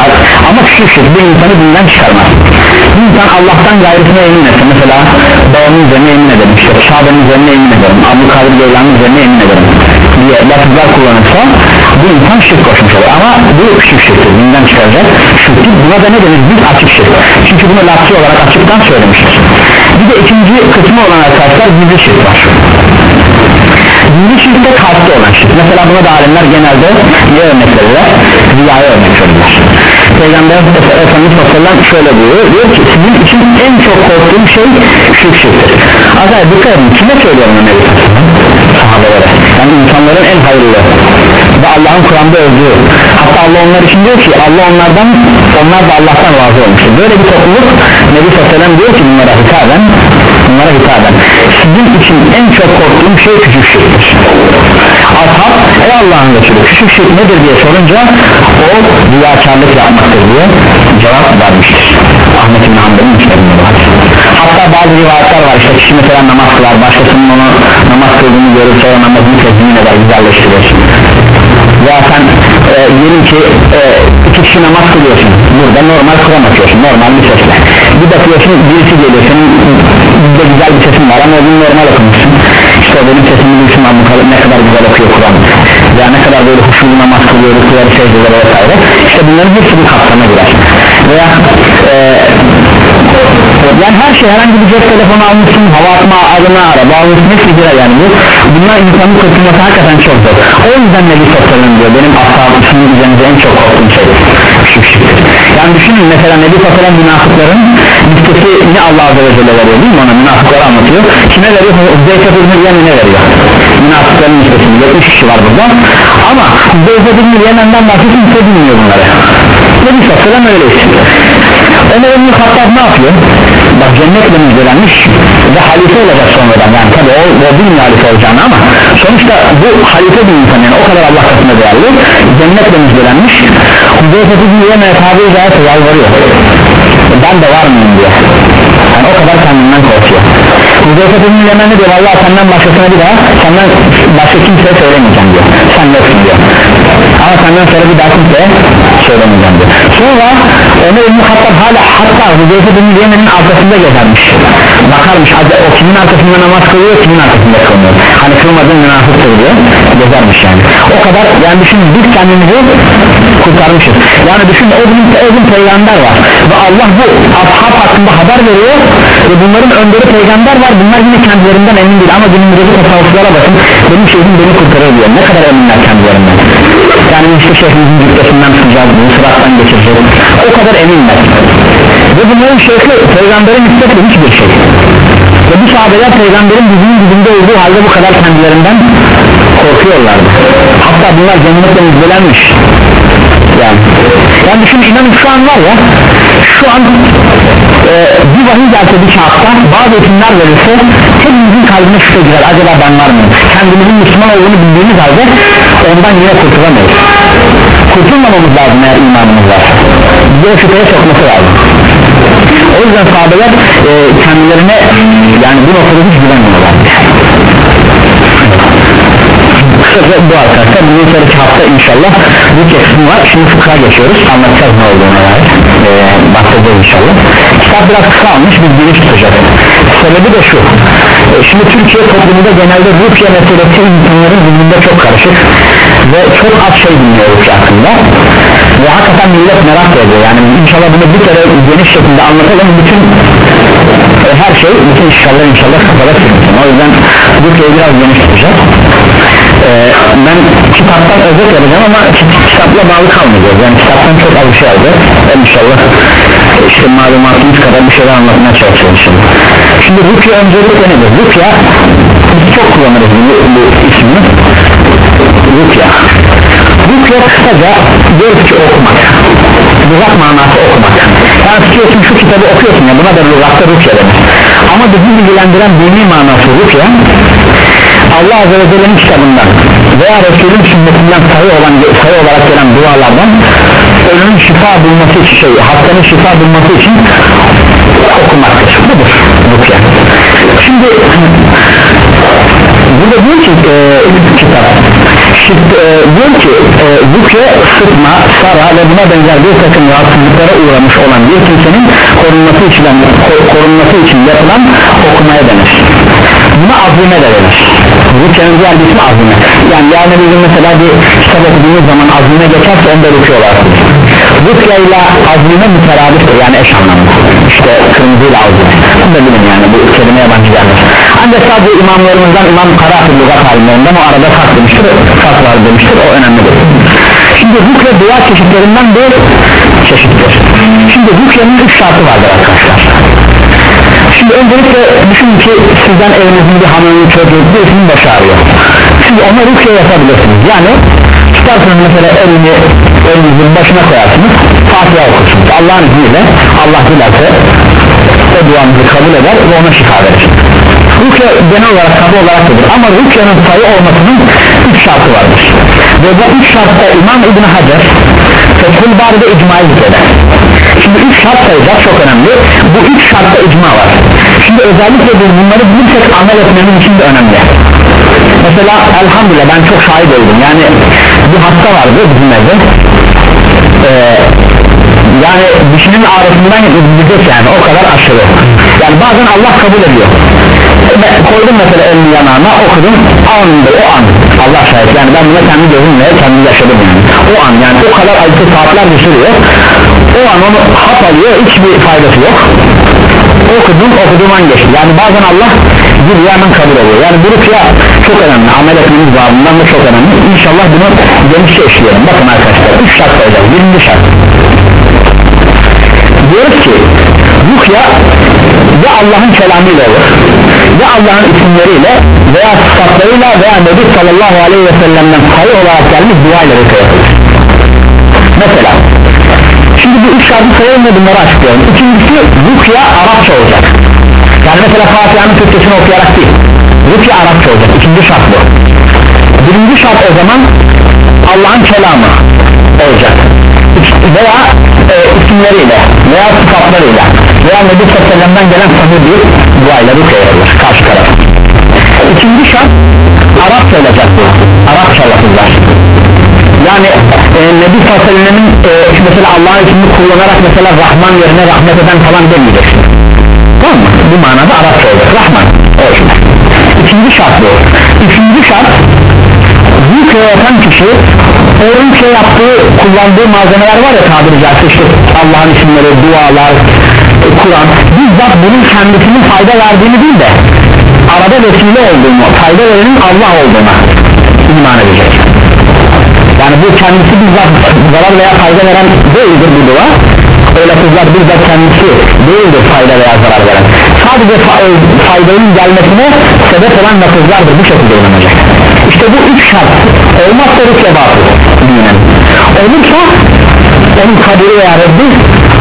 Ama küçük şirk bir insanı dinden çıkarmaz. Bir insan Allah'tan gayrısına yemin etse mesela babamın üzerine yemin ederim işte Şaban'ın üzerine yemin ederim Abu Kadir Geylan'ın üzerine yemin ederim diye lafızlar kullanırsa bu insan şirk koşmuş olur. Ama bu küçük şirktir dinden çıkaracak şirktir buna da ne denir? Biz açık şirk. Çünkü bunu lafzı olarak açıktan söylemiştir bir de ikinci kısmı olan arkadaşlar gizli şirk var. Gizli şirk de kalpte olan şirk. Mesela buna da alimler genelde ne örnek verirler? Rüyaya örnek verirler. Peygamber Efendimiz Sallallahu şöyle buyuruyor. Diyor ki sizin için en çok korktuğum şey şirk şirktir. Arkadaşlar dikkat edin. Kime söylüyorum Nebi sahabelere yani insanların en hayırlı ve Allah'ın Kur'an'da öldüğü hatta Allah onlar için diyor ki Allah onlardan onlar da Allah'tan razı olmuştur. Böyle bir topluluk Nebi Sallallahu diyor ki bunlara hitaben bunlara hitaben. Sizin için en çok korktuğum şey küçük şirktir Ashab ey Allah'ın Resulü küçük şirk nedir? diye sorunca o riyakarlık yapmaktır. diye cevap vermiştir. Ahmet İbn Hanbel'in işlerinde var. Hatta bazı rivayetler var. İşte kişi mesela namaz kılar başkasının onu namaz kıldığını görür sonra namazını tezmin eder güzelleştirir veya sen e, diyelim ki e, iki kişi namaz kılıyorsun burada normal Kur'an okuyorsun normal bir sesle. Bir bakıyorsun birisi geliyor senin de güzel bir sesin var ama o normal okumuşsun işte benim sesimi duysun bu kadar ne kadar güzel okuyor Kur'an. Veya ne kadar böyle huşulu namaz kılıyor rükuları secdeleri vesaire. İşte bunların hepsi bu kapsama girer. Veya e, yani her şey herhangi bir cep telefonu almışsın hava atma adına araba almışsın hepsi girer yani. Bu bunlar insanın kurtulması hakikaten çok zor. O yüzden Nebi Sallallahu diyor. Benim ashabımın üzerinde en çok korktuğum şey. Küçük şirktir yani düşünün mesela Nebi Sallallahu münafıkların listesini Allah Azze ve Celle veriyor değil mi? Ona münafıkları anlatıyor. Kime veriyor? Zeyfe bin Yemen'e veriyor? Münafıkların listesini 70 kişi var burada. Ama Zeyfe bin Yemen'den kimse bilmiyor bunları. Nebi Sallallahu öyle istiyor Ömer İbn Hattab ne yapıyor? Bak cennetle müjdelenmiş ve halife olacak sonradan. Yani tabi o, o bilmiyor halife olacağını ama sonuçta bu halife bir insan yani o kadar Allah katında değerli. Cennetle müjdelenmiş Huzeyfe bin Yemen'e tabi zayıf yalvarıyor. Ben de var mıyım diye. Yani o kadar kendinden korkuyor. Huzeyfe bin Yemen ne diyor? Allah senden başkasına bir daha senden başka kimseye söylemeyeceğim diyor. Sen yoksun diyor. Ama senden sonra bir daha kimseye söylemeyeceğim diyor. Sonra Ömer İbni Hattab hala hatta Huzeyfe bin Yemen'in arkasında gezermiş. Bakarmış o kimin arkasında namaz kılıyor kimin arkasında kılmıyor? Hani kılmadığın münafıktır diyor gezermiş yani. O kadar yani düşün biz kendimizi kurtarmışız. Yani düşün o gün, o gün peygamber var ve Allah bu ashab hakkında haber veriyor ve bunların önderi peygamber var. Bunlar yine kendilerinden emin değil. Ama günümüzdeki tasavvuflara bakın benim şeyhim beni kurtarıyor diyor. Ne kadar eminler kendilerinden. Yani işte şeyhimizin cübbesinden tutacağız sırattan geçireceğiz o kadar eminler ve bunların şeyhi peygamberin istekli hiçbir şey. Ve bu sahabeler peygamberin dizinin dibinde olduğu halde bu kadar kendilerinden korkuyorlardı. Hatta bunlar cennetle müjdelenmiş yani. Yani düşün inanın şu an var ya şu an e, bir vahiy gelse bir kağıtta bazı hükümler verirse hepimizin kalbine şüphe girer. Acaba ben var mıyım? Kendimizin Müslüman olduğunu bildiğimiz halde ondan yine kurtulamayız kurtulmamamız lazım eğer imanımız varsa. Bize o şüpheye sokması lazım. O yüzden sahabeler e, kendilerine yani bu noktada hiç güvenmiyorlar. Kısaca bu arkadaşlar bundan sonraki hafta inşallah bu kısmı var. Şimdi fıkra geçiyoruz. Anlatacağız ne olduğuna dair ee, bahsedeceğiz inşallah. Kitap biraz kısa almış biz geniş tutacağız. Sebebi de şu. Ee, şimdi Türkiye toplumunda genelde Rusya meselesi insanların zihninde çok karışık ve çok az şey Rusya hakkında. Ve hakikaten millet merak ediyor. Yani inşallah bunu bir kere geniş şekilde anlatalım. Bütün e, her şey bütün inşallah inşallah kafada sürünsün. O yüzden Rusya'yı biraz geniş tutacağız. Ee, ben kitaptan özet vereceğim ama kitapla bağlı kalmayacağız. Yani kitaptan çok az bir şey alacağız. İnşallah işte malumatımız kadar bir şeyler anlatmaya çalışacağız şimdi. Şimdi rükya öncelikle nedir? Rükya biz çok kullanırız bu, bu ismi rükya rükya kısaca diyoruz ki okumak. Lügat manası okumak. Yani tutuyorsun şu kitabı okuyorsun ya buna da lügatta rükya denir ama bizi ilgilendiren dini manası rükya Allah Azze ve Celle'nin kitabından veya Resulün sünnetinden sayı olan sayı olarak gelen dualardan ölümün şifa bulması için şey hastanın şifa bulması için okumaktır. Budur rükya şimdi burada diyor ki e, kitap. Şimdi, e, diyor ki e, rükye sıtma, sara ve buna benzer bir takım rahatsızlıklara uğramış olan bir kimsenin korunması için, korunması için yapılan okumaya denir. Buna azime de denir. Rükyenin diğer bir ismi azime. Yani yani bizim mesela bir kitap okuduğumuz zaman azime geçerse onda rükye olarak rükye ile azime müteradiftir yani eş anlamlı işte kırmızıyla azime. Bunu bilin yani bu kelime yabancı gelmez ancak sadece imamlarımızdan imam Karahat Lugat alimlerinden o arada fark demiştir fark var demiştir o önemlidir. Şimdi rükye dua çeşitlerinden bir çeşittir. Şimdi rükyenin üç şartı vardır arkadaşlar. Şimdi öncelikle düşünün ki sizden evinizin bir hanımın çocuğu birisinin başı ağrıyor. Siz ona rükye yapabilirsiniz. Yani tutarsınız mesela elini elinizin başına koyarsınız Fatiha okursunuz Allah'ın izniyle Allah dilerse o duanızı kabul eder ve ona şifa verir Rükye genel olarak kabul olarak nedir ama rükyenin sayı olmasının üç şartı vardır. Ve bu üç şartta İmam İbn Hacer Fethül Bari'de icmayı zikreder şimdi üç şart sayacak çok önemli. Bu üç şartta icma var. Şimdi özellikle bunları bilirsek amel etmemiz için de önemli. Mesela elhamdülillah ben çok şahit oldum. Yani bir hasta vardı bizim evde. Ee, yani dişinin ağrısından gidecek yani o kadar aşırı. Yani bazen Allah kabul ediyor ben koydum mesela elini yanağına okudum. Anında o an. Allah şahit yani ben buna kendi gözümle kendi yaşadım yani. O an yani o kadar acı saatler sürüyor o an onu hap alıyor hiçbir faydası yok. Okudum okuduğum an geçti. Yani bazen Allah bir hemen kabul ediyor. Yani bu rükya çok önemli. Amel etmemiz bağımından da çok önemli. İnşallah bunu genişçe işleyelim. Bakın arkadaşlar üç şart koyacağız. Birinci şart. Diyoruz ki rükya ya Allah'ın kelamıyla olur ya Allah'ın isimleriyle veya sıfatlarıyla veya Nebi sallallahu aleyhi ve sellem'den sayı olarak gelmiş dua ile yapılır mesela şimdi bu üç şartı sayalım bunları açıklayalım. İkincisi rükya Arapça olacak. Yani mesela Fatiha'nın Türkçesini okuyarak değil rükya Arapça olacak. İkinci şart bu. Birinci şart o zaman Allah'ın kelamı olacak veya e, isimleriyle veya sıfatlarıyla veya Nebi Sallallahu gelen sahih bir duayla rükya yapılır karşı taraf ikinci şart Arapça olacak bu. Arapça lafızlar yani e, Nebi Sallallahu e, mesela Allah'ın ismini kullanarak mesela Rahman yerine rahmet eden falan demeyeceksin. Tamam mı? bu manada Arapça olacak Rahman. Olsun ikinci şart bu. Üçüncü şart rükya yapan kişi o rükya yaptığı kullandığı malzemeler var ya tabiri caizse işte Allah'ın isimleri dualar Kur'an bizzat bunun kendisinin fayda verdiğini değil de arada vesile olduğunu fayda verenin Allah olduğuna iman edecek. Yani bu kendisi bizzat zarar veya fayda veren değildir bu dua öyle kızlar bizzat kendisi değildir fayda veya zarar veren. Sadece faydanın gelmesine sebep olan lafızlardır. Bu şekilde inanacak. İşte bu üç şart. Olmazsa rükye batıl dinen olursa onun kaderi veya reddi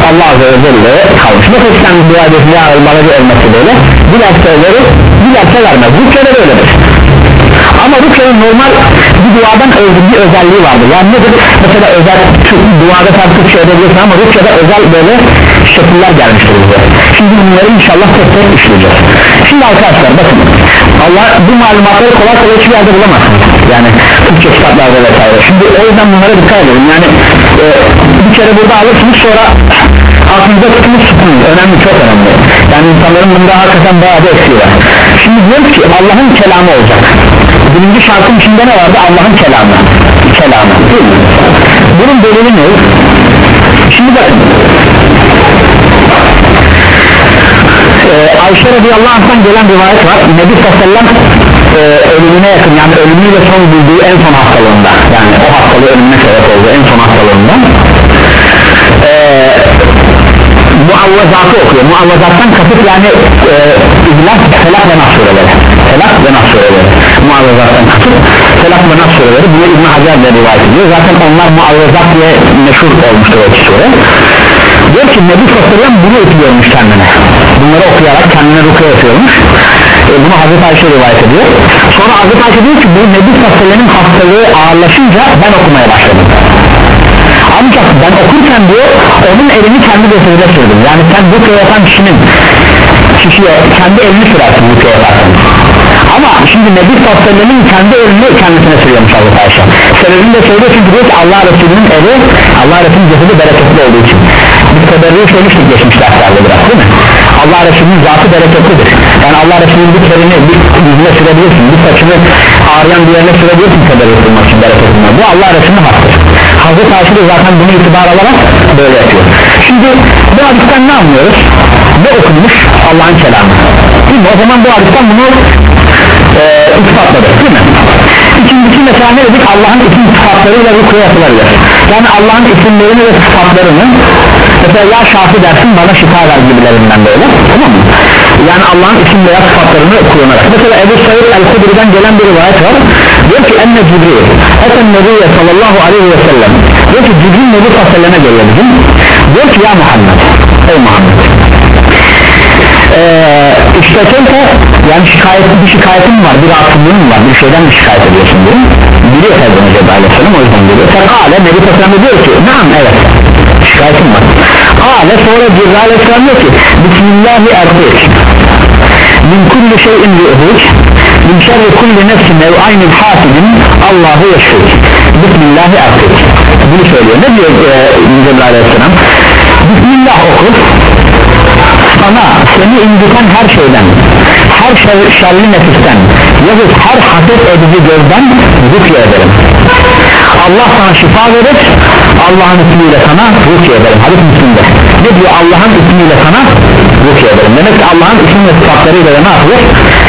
Allah Azze ve Celle kalmış mesela sen dua ediyorsun ya malacı ölmesi böyle. Dilerse verir dilerse vermez. Rükye de böyledir ama rükyenin normal bir duadan bir özelliği vardır. Yani nedir? Mesela özel duada tabi Türkçe edebilirsin ama rükyede özel böyle şekiller gelmiştir bize. Şimdi bunları inşallah tek tek işleyeceğiz. Şimdi arkadaşlar bakın Allah bu malumatları kolay kolay hiçbir yerde bulamazsınız. Yani Türkçe kitaplarda vesaire. Şimdi o yüzden bunlara dikkat edin. Yani e, bir kere burada alırsınız sonra aklınıza tutunuz tutunuz önemli çok önemli. Yani insanların bunda hakikaten bayağı bir eksiği var. Şimdi diyoruz ki Allah'ın kelamı olacak birinci şartın içinde ne vardı? Allah'ın kelamı. Kelamı. Değil mi? Bunun delili ne? Şimdi bakın. Ee, Ayşe radıyallahu anh'tan gelen rivayet var. Nebi sallallahu e, ölümüne yakın yani ölümüyle son bulduğu en son hastalığında yani o hastalığı ölümüne sebep oldu en son hastalığında. E, muavvazatı okuyor. Muavvazattan kasıt yani e, İhlas, Felak ve Nas Felak ve Nas sureleri. Muavvazattan kasıt Felak ve Nas sureleri bunu İbn Hacer de rivayet ediyor. Zaten onlar muavvazat diye meşhur olmuştur o sure. Diyor ki Nebi Sallallahu bunu okuyormuş kendine. Bunları okuyarak kendine rukiye yapıyormuş e, bunu Hazreti Ayşe rivayet ediyor. Sonra Hazreti Ayşe diyor ki bu Nebi Sallallahu hastalığı ağırlaşınca ben okumaya başladım. Ancak ben okurken diyor onun elini kendi götürüne sürdüm. Yani sen bu yapan kişinin kişiye kendi elini sürersin bu yaparsan ama şimdi Nebi Sallallahu kendi elini kendisine sürüyormuş Hazreti Ayşe sebebini de söylüyor çünkü diyor ki Allah Resulü'nün eli Allah Resulü'nün cesedi bereketli olduğu için. Biz teberruğu söylemiştik geçmiş derslerde biraz değil mi? Allah Resulü'nün zatı bereketlidir. Yani Allah Resulü'nün bir terini bir yüzüne sürebilirsin bir saçını ağrıyan bir yerine sürebilirsin teberruğu kılmak için bereketli bu Allah Resulü'nün hakkıdır. Hazreti Ayşe de zaten bunu itibar alarak böyle yapıyor. Şimdi bu hadisten ne anlıyoruz? Ne okunmuş Allah'ın kelamı? Değil mi? O zaman bu hadisten bunu e, ispatladık değil mi? İkincisi mesela ne dedik? Allah'ın isim sıfatlarıyla rukuya yapılabilir. Yani Allah'ın isimlerini ve sıfatlarını mesela ya şafi dersin bana şifa ver gibilerinden böyle tamam mı? Yani Allah'ın isim veya sıfatlarını kullanarak. Mesela Ebu Said el-Kudri'den gelen bir rivayet var. Diyor ki enne Cibril eten Nebiye sallallahu aleyhi ve sellem. Diyor ki Cibril Nebi sallallahu aleyhi ve selleme geliyor bizim. Diyor ki ya Muhammed ey Muhammed ee, işte keyfe yani şikayet, bir şikayetin var bir rahatsızlığın var bir şeyden mi şikayet ediyorsun diyor biliyor Efendimiz Cebrail Aleyhisselam o yüzden diyor Fekale Nebi Aleyhisselam diyor ki naam evet şikayetim var. Kale sonra Cebrail Aleyhisselam diyor ki Bismillahi erdik min kulli şeyin yu'dik min şerri kulli nefsin ev aynı hasidin Allahu yeşfik Bismillahi erdik bunu söylüyor. Ne diyor e, Cebrail Aleyhisselam? Bismillah oku sana seni inciten her şeyden her şer, şerli nefisten yahut her haset edici gözden rükye ederim. Allah sana şifa verir Allah'ın ismiyle sana rükye ederim. Hadis müslümde ne diyor? Allah'ın ismiyle sana rükye ederim. Demek ki Allah'ın isim ve sıfatlarıyla ne yapılır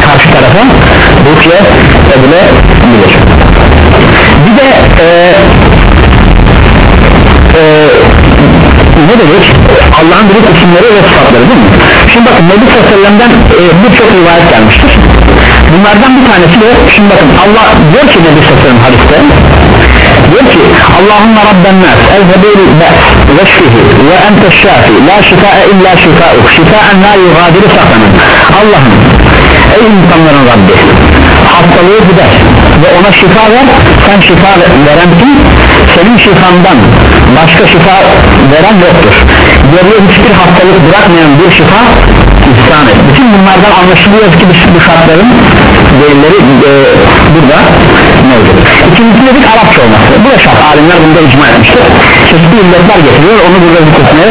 karşı tarafa rükye edilebilir. Bir de e, e, ne dedik Allah'ın büyük isimleri ve sıfatları değil mi? Şimdi bakın Nebi Sallallahu e, birçok rivayet gelmiştir. Bunlardan bir tanesi de şimdi bakın Allah diyor ki Nebi Sallallahu hadiste diyor ki Allahümme Rabben nas el-hebir be's veşfihi ve ente şafi la şifae illa şifauk şifaen la yugadiru sakanen Allah'ım ey insanların Rabbi hastalığı gider ve ona şifa ver sen şifa veren kim? Senin şifandan başka şifa veren yoktur. Geriye hiçbir hastalık bırakmayan bir şifa ihsan et bütün bunlardan anlaşılıyor ki bu şartların delilleri e, burada mevcut. İkincisi dedik Arapça olması. Bu da şart. Alimler bunda icma etmiştir. Çeşitli illetler getiriyor. Onu burada zikretmeye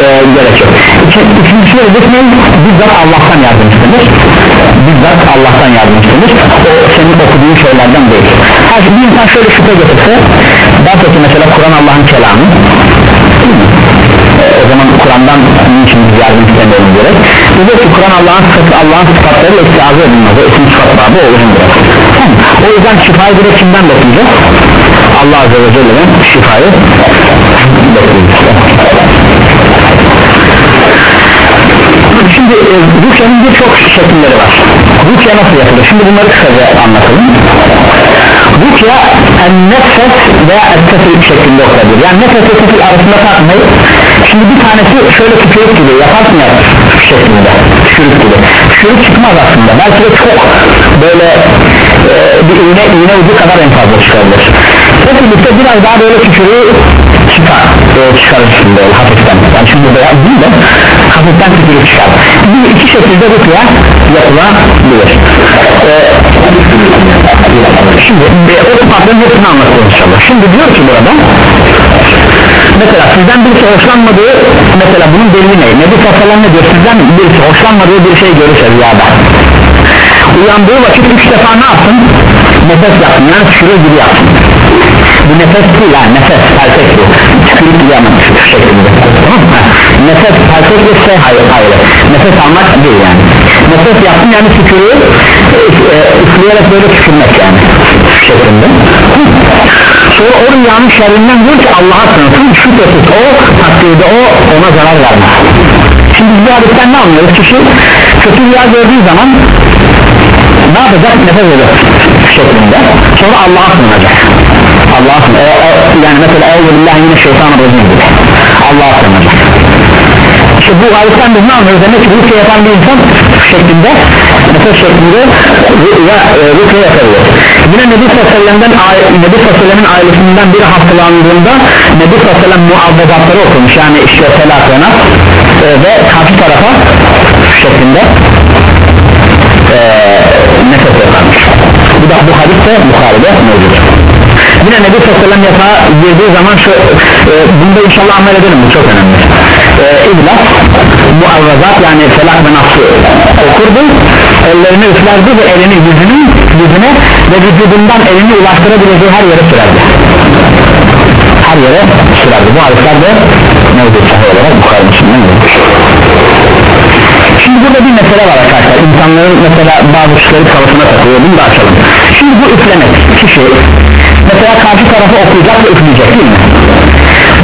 e, gerek yok. Üçüncüsü dedik ne? Bizzat Allah'tan yardım istenir bizzat Allah'tan yardım istenir o senin okuduğun şeylerden değil. Her bir insan şöyle şüphe getirse derse mesela Kur'an Allah'ın kelamı o zaman Kur'an'dan niçin biz yardım istemiyorum diyerek diyor ki Kur'an Allah'ın sıfatı Allah'ın sıfatları istiazı edilmez. O isim sıfat babı o uzun biraz o yüzden şifayı direkt kimden bekleyeceğiz? Allah Azze ve Celle'den şifayı bekleyeceğiz. Şimdi e, Rusya'nın birçok şekilleri var. Rusya nasıl yapılır? Şimdi bunları kısaca anlatalım Rusya nefes veya tefil şeklinde okuyabilir yani nefes ve tefil arasında takmayı şimdi bir tanesi şöyle tükürük gibi yaparsın ya şeklinde tükürük gibi. Tükürük çıkmaz aslında. Belki de çok böyle e, bir iğne, iğne ucu kadar en fazla çıkabilir. Tefillikte biraz daha böyle tükürüğü çıkar e, çıkarırsın böyle hafiften. Yani şimdi beyaz değil de hafiften tükürük çıkar. Bir iki şekilde rükya yapılabilir. E, şimdi e, o sıfatların hepsini anlatalım inşallah şimdi diyor ki burada mesela sizden birisi hoşlanmadığı mesela bunun delili ne? Nebi Sallallahu ne diyor sizden birisi hoşlanmadığı bir şey görürse rüyada uyandığı vakit üç defa ne yapsın? nefes yapsın yani tükürür gibi yapsın bu nefes değil yani nefes erkek bu tükürük gibi ama şu şekilde tamam mı? Nefes halset ve se hayır hayır. Nefes almak değil yani. Nefes yaptım yani tükürüğü e, üfleyerek böyle tükürmek yani. Şeklinde. Sonra o rüyanın şerrinden diyor ki Allah'a sınırsın şüphesiz o takdirde o ona zarar vermez. Şimdi bu hadisten ne anlıyoruz? Kişi kötü rüya gördüğü zaman ne yapacak? Nefes alır şeklinde. Sonra Allah'a sığınacak. Allah'a sığın e, e, yani mesela Euzubillahimineşşeytanirracim yine şeytanı gibi. Allah'a sığınacak işte bu ayetten biz ne anlıyoruz? Demek ki rükye yapan bir insan şeklinde nefes şeklinde rüya, e, rükye yapabilir yine Nebi Sallallahu Nebi Sallallahu ailesinden biri hastalandığında Nebi Sallallahu muabbezatları okumuş. Yani işte telafena e, ve karşı tarafa şeklinde e, nefes yaparmış bu da bu hadis de Bukhari'de mevcut. Yine Nebi Sallallahu yatağa girdiği zaman şu e, bunda inşallah amel edelim bu çok önemli. E, İblas muavvazat yani felak ve nafsı okurdu ellerini üflerdi ve elini yüzünü yüzüne ve vücudundan elini ulaştırabileceği her yere sürerdi. Her yere sürerdi. Bu hadisler de mevcut sahih olarak Bukhari Müslüm'den mevcut Şimdi burada bir mesele var arkadaşlar. İnsanların mesela bazı kişileri kafasına takıyor. Bunu da açalım. Şimdi bu üflemek kişi mesela karşı tarafı okuyacak ve üfleyecek değil mi?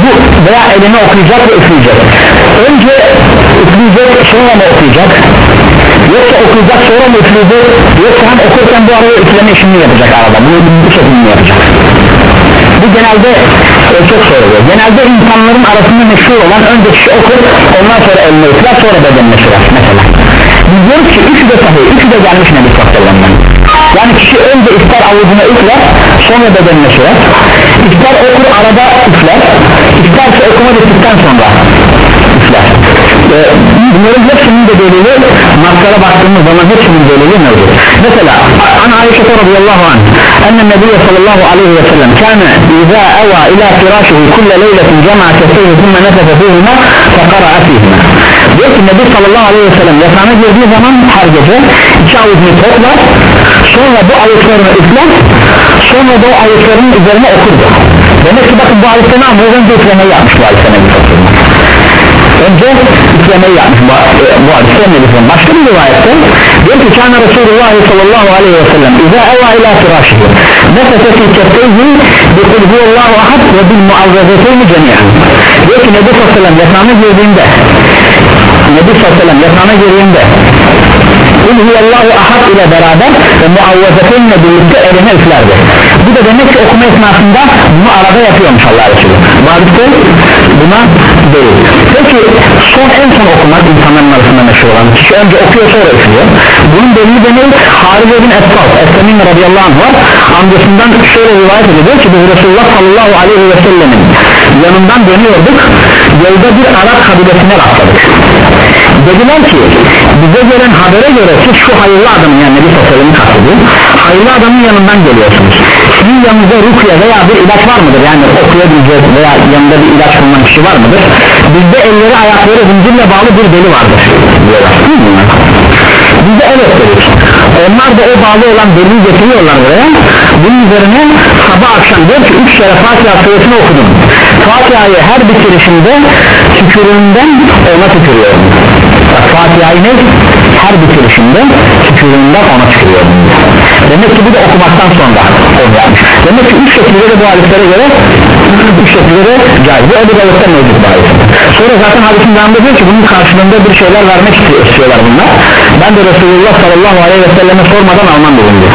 Bu veya elini okuyacak ve üfleyecek. Önce üfleyecek sonra mı okuyacak? Yoksa okuyacak sonra mı üfleyecek? Yoksa hem okurken bu arada üfleme işini yapacak arada? Bunu bu şekilde yapacak? Bu genelde e, çok soruluyor genelde insanların arasında meşhur olan önce kişi okur ondan sonra eline üfler sonra bedenine sürer mesela. Biz diyoruz ki üçü de sahih üçü de gelmiş Nebi Sallallahu yani kişi önce iftar avucuna üfler sonra bedenine sürer iftar okur arada üfler. İftarsa okuma bittikten sonra üfler e, bunların hepsinin de delili naklara baktığımız zaman hepsinin delili mevcut. Mesela an Ayşe radıyallahu anh enne nebiye sallallahu aleyhi ve sellem kâne izâ eva ila firâşihi kulle leyletin cema'a keseyhi thumme nefese fîhime fekara'a fîhime diyor ki Nebi sallallahu aleyhi ve sellem yatağına girdiği zaman her gece iki avucunu toplar sonra bu avuçlarını üfler sonra da o avuçlarının üzerine okurdu. Demek ki bakın bu ayette ne yapıyor? Önce üflemeyi yapmış bu ayette Nebi sallallahu önce üflemeyi yapmış bu, e, bu hadiste Nebi başka bir rivayette diyor ki kâne Resulullah sallallahu aleyhi ve sellem İzâ eva ilâ firâşihi nefese fî keffeyhi bi kul huvallahu ahad ve bil muavvezeteyni cemiyen diyor ki Nebi sallallahu aleyhi ve sellem yatağına girdiğinde Nebi sallallahu aleyhi ve sellem yatağına girdiğinde Kul huvallahu ahad ile beraber ve muavvezeteynle birlikte eline üflerdi. Bu da demek ki okuma esnasında bunu arada yapıyormuş Allah Resulü. Hadiste buna değil. Peki son en son okumak insanların arasında meşhur olan kişi önce okuyor sonra üflüyor. Bunun delili de ne? Harbi bin Esfal Essemin radıyallahu anh var. Amcasından şöyle rivayet ediyor ki biz Resulullah sallallahu aleyhi ve sellemin yanından dönüyorduk. Yolda bir Arap kabilesine rastladık dediler ki bize gelen habere göre siz şu hayırlı adamın yani Nebi Sassal'ın kastediyor hayırlı adamın yanından geliyorsunuz. Sizin yanınızda rukya veya bir ilaç var mıdır? Yani okuyabilecek veya yanında bir ilaç bulunan kişi var mıdır? Bizde elleri ayakları zincirle bağlı bir deli vardır. Diyorlar. Bizde evet dedik onlar da o bağlı olan deliği getiriyorlar buraya. Bunun üzerine sabah akşam diyor ki üç kere Fatiha suresini okudum. Fatiha'yı her bitirişinde tükürüğünden ona tükürüyorum. Fatiha'yı ne? her bitirişinde tükürüğünden ona tükürüyorum demek ki bu da okumaktan sonra onu yapmış. Demek ki üç şekilde de bu hadislere göre üç şekilde de caiz. Bu Ebu Davud'da mevcut bu hadis. Sonra zaten hadisin devamında diyor ki bunun karşılığında bir şeyler vermek istiyorlar bunlar. Ben de Resulullah sallallahu aleyhi ve selleme sormadan almam dedim diyor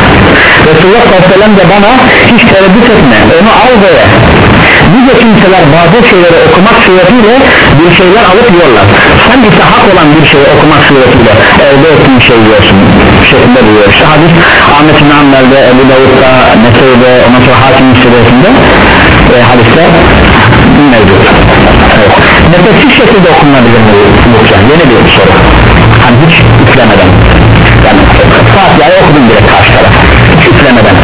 Resulullah sallallahu aleyhi ve sellem de bana hiç tereddüt etme onu al ve Nice kimseler bazı şeyleri okumak suretiyle bir şeyler alıp yiyorlar. Sen ise hak olan bir şeyi okumak suretiyle elde ettiğin şey yiyorsun şeklinde diyor. İşte hadis Ahmet İbn Hanbel'de, Ebu Davud'da, Nese'de, ondan sonra Hakim Müslü'sünde e, hadisler mevcut. Evet. Nefessiz şekilde okunabilir mi bu yeni bir soru. Hani hiç üflemeden. Yani Fatiha'yı okudum direkt karşı taraf hiç üflemeden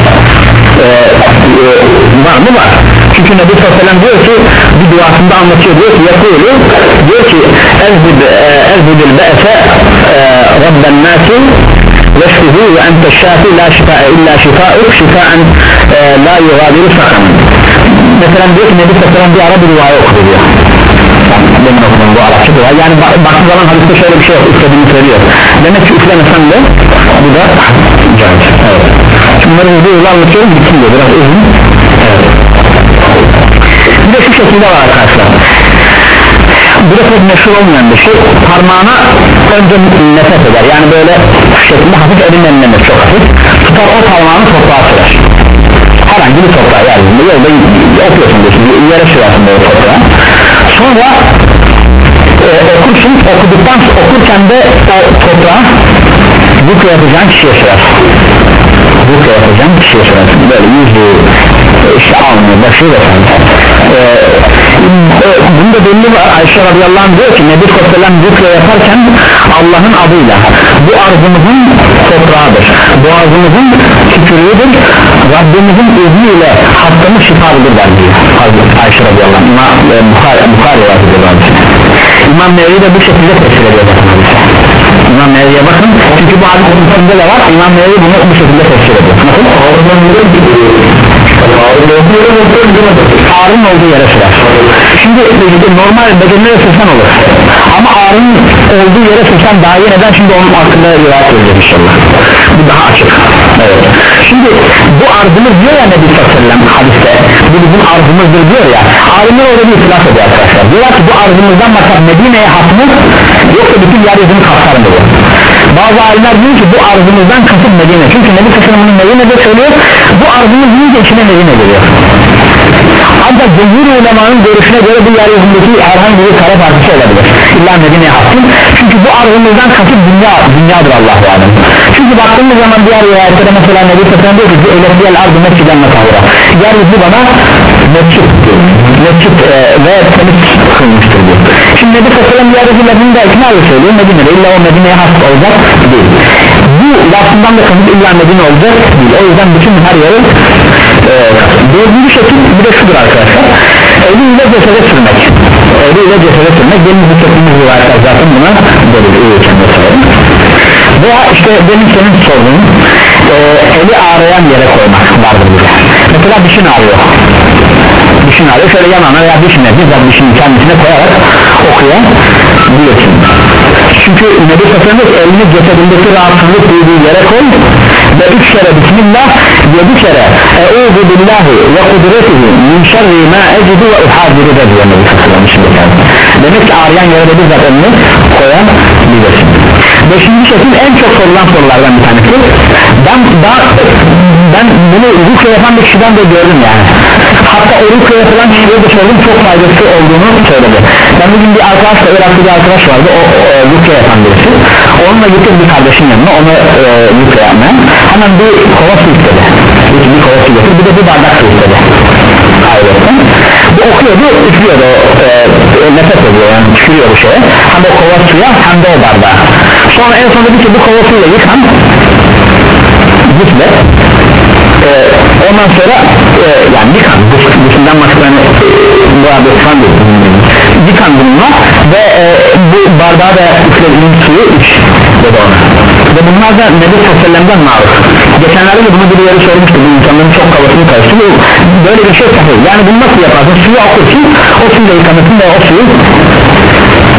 ee, e, var mı var. Çünkü Nebi Sallallahu diyor ki bir duasında anlatıyor. Diyor ki yapıyor diyor ki ezbidil be'se rabben nasi veşfihu ve ente şafi la şifae illa şifa'uk şifaen la yugadiru sakam mesela diyor ki Nebi Sallallahu bir ara bir duayı okudu diyor. Benim okudum bu Arapça dua yani bak, baktığın zaman hadiste şöyle bir şey yok. Üflediğini söylüyor. Demek ki üflemesen de bu da caiz. Evet. Bunları hızlı hızlı anlatıyorum bitsin diyor biraz uzun. Evet. bir de şu şekilde var arkadaşlar. Bu da çok meşhur olmayan bir şey. Parmağına önce nefes eder. Yani böyle şu şekilde hafif elin önüne çok hafif. Tutar o parmağını toprağa sürer. Herhangi bir toprağa yani yolda okuyorsun diyorsun yere sürersin böyle toprağa. Sonra e, okursun okuduktan okurken de o toprağa zikre yapacağın kişiye sürersin zikre yapacağın kişiye sürersin böyle yüzü işte alnı başı vesaire ee, e, bunda belli var. Ayşe radıyallahu anh diyor ki Nebi Aleyhisselam zikre yaparken Allah'ın adıyla. Bu arzumuzun toprağıdır. Boğazımızın tükürüğüdür. Rabbimizin izniyle hastamız şifalıdır der diyor. Ayşe radıyallahu anh. İmam e, Bukhari, Bukhari İmam Nevi de bu şekilde tefsir ediyor İmam Nevi'ye bakın. Çünkü bu hadis konusunda da var. İmam Nevi bunu bu şekilde tefsir ediyor. Nasıl? Ağrın olduğu yere sürer. Şimdi normal bedenine sürsen olur. Ama ağrın olduğu yere sürsen daha iyi. Neden? Şimdi onun hakkında rivayet edeceğiz inşallah. Bu daha açık. Evet. şimdi bu arzımız diyor ya Nebi Sallallahu hadiste. Bu bizim arzımızdır diyor ya. Alimler orada bir itiraf ediyor arkadaşlar. Diyorlar ki bu arzımızdan maksat Medine'ye hatmı yoksa bütün yeryüzünü kapsar mı diyor bazı alimler diyor ki bu arzımızdan kasıt Medine. Çünkü Nebi Sallallahu Medine'de söylüyor bu arzımız deyince içine Medine geliyor. Ancak cumhur ulemanın görüşüne göre bu yeryüzündeki herhangi bir kare partisi olabilir. İlla Medine'ye hakkın çünkü bu arzımızdan kasıt dünya, dünyadır Allah'u alem. Çünkü baktığımız zaman diğer rivayetlere mesela Nebi Sallallahu diyor ki eyletiyen ardı mesciden metahura yeryüzü bana mescid mescid e, ve temiz kılmıştır diyor şimdi Nebi Sallallahu yeryüzü lafını da ikna söylüyor. Medine'de illa o Medine'ye has olacak değil. Bu lafından da kasıt illa Medine olacak değil. O yüzden bütün her yeri e, dördüncü şekil bir de şudur arkadaşlar. Eliyle cesede sürmek. Eliyle cesede sürmek. Benim hükmetimiz rivayetler zaten buna delil veya işte benim senin sorduğun e, eli ağrıyan yere koymak vardır bir mesela dişin ağrıyor dişin ağrıyor şöyle yanına veya dişine bizzat dişinin kendisine koyarak okuyabilirsin çünkü Nebi Sassan'ın elini cesedindeki rahatsızlık duyduğu yere koy ve üç kere Bismillah yedi kere Euzu billahi ve kudretihi min şerri ma ecidu ve uhadiru da diyor Nebi Sassan'ın demek ki ağrıyan yere de bizzat elini koyabilirsin beşinci şekil en çok sorulan sorulardan bir tanesi. Ben, ben, ben bunu rükü yapan bir kişiden de gördüm yani hatta o rükü yapılan kişiye de sordum çok faydası olduğunu söyledi. Ben bugün bir arkadaşla Iraklı bir arkadaş vardı o, o rükü yapan birisi. Onunla gittim bir kardeşin yanına onu e, yapmaya. Hemen bir kova su istedi. Bir, bir kova su getirdi bir de bir bardak su istedi. Ayrıca. Bu okuyordu üflüyordu e, nefes ediyor yani tükürüyor bu şeye. Hem o kova suya hem de o bardağa. Sonra en son dedi ki bu kova suyla yıkan gitme e, ondan sonra e, yani yıkan dışından maksatlarını e, bu yıkan değil yıkan bununla ve e, bu bardağı da üflediğin suyu iç. Dedi ona. Ve bunlar da Nebi Sallallahu maruf geçenlerde de bunu bir yere sormuştu bu insanların çok kafasını karıştı. Bu böyle bir şey sahih yani bunu nasıl yaparsın? Suyu okursun o suyla yıkanırsın ve o suyu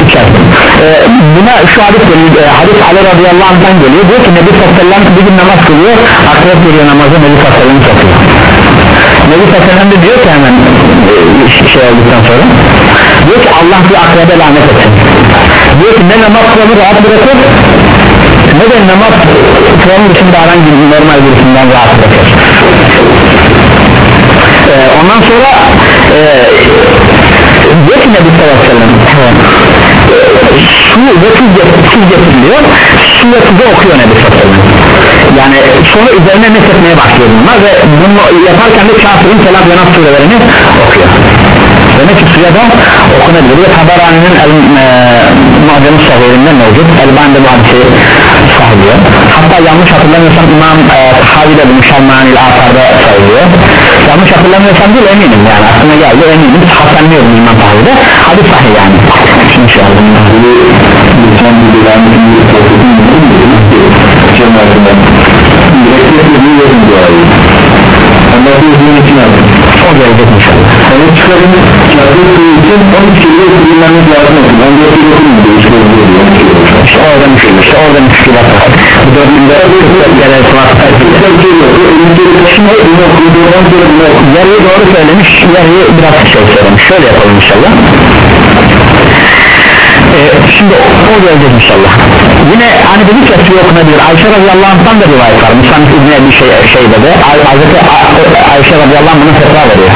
içersin ee, buna şu hadis geliyor e, hadis Ali radıyallahu anh'tan geliyor. Diyor ki Nebi Sallallahu bir gün namaz kılıyor akrep geliyor namazı Nebi Sallallahu sokuyor Nebi Sallallahu diyor ki hemen e, şey olduktan sonra diyor ki Allah bir akrebe lanet etsin. Diyor ki ne namaz kılanı rahat bırakır ne de namaz kılanı dışında herhangi normal birisinden rahat bırakır. Ee, ondan sonra e, diyor ki Nebi sallallahu aleyhi ve sellem su ve tuz getiriliyor su ve tuzu okuyor Nebi sallallahu yani sonra üzerine mesletmeye başlıyor bunlar ve bunu yaparken de kafirin selam yanan surelerini okuyor. Demek ki suya da okunabilir. Ve Tabarani'nin el e, Muadem Sahirinde mevcut. Elbani de bu hadisi sahibiyor hatta yanlış hatırlamıyorsam İmam e, Tahavi de bunu Şalmanil Asar'da sayılıyor yanlış hatırlamıyorsam değil eminim yani. Aklıma geldi eminim. Hasenliyorum İmam Tahavi'de. Hadis sahih yani inşallah insan bilgilerini Allah bir gün için aldım. O gelecek inşallah. Onu çıkarın, kâfir suyu için 13 kere vermek lazım olsun ben de bir okuyayım diye işte işte orada müşkül işte orada müşkülat var bu dördünde gerek var şimdi bunu doğru söylemiş yarıyı biraz şey söylemiş şöyle yapalım inşallah şimdi o geleceğiz inşallah. Yine hani dedik ya suyu okunabilir Ayşe radıyallahu anh'tan da rivayet var. Müslüman İbni bir şey, şeyde de Hazreti Ayşe radıyallahu anh buna fetva veriyor.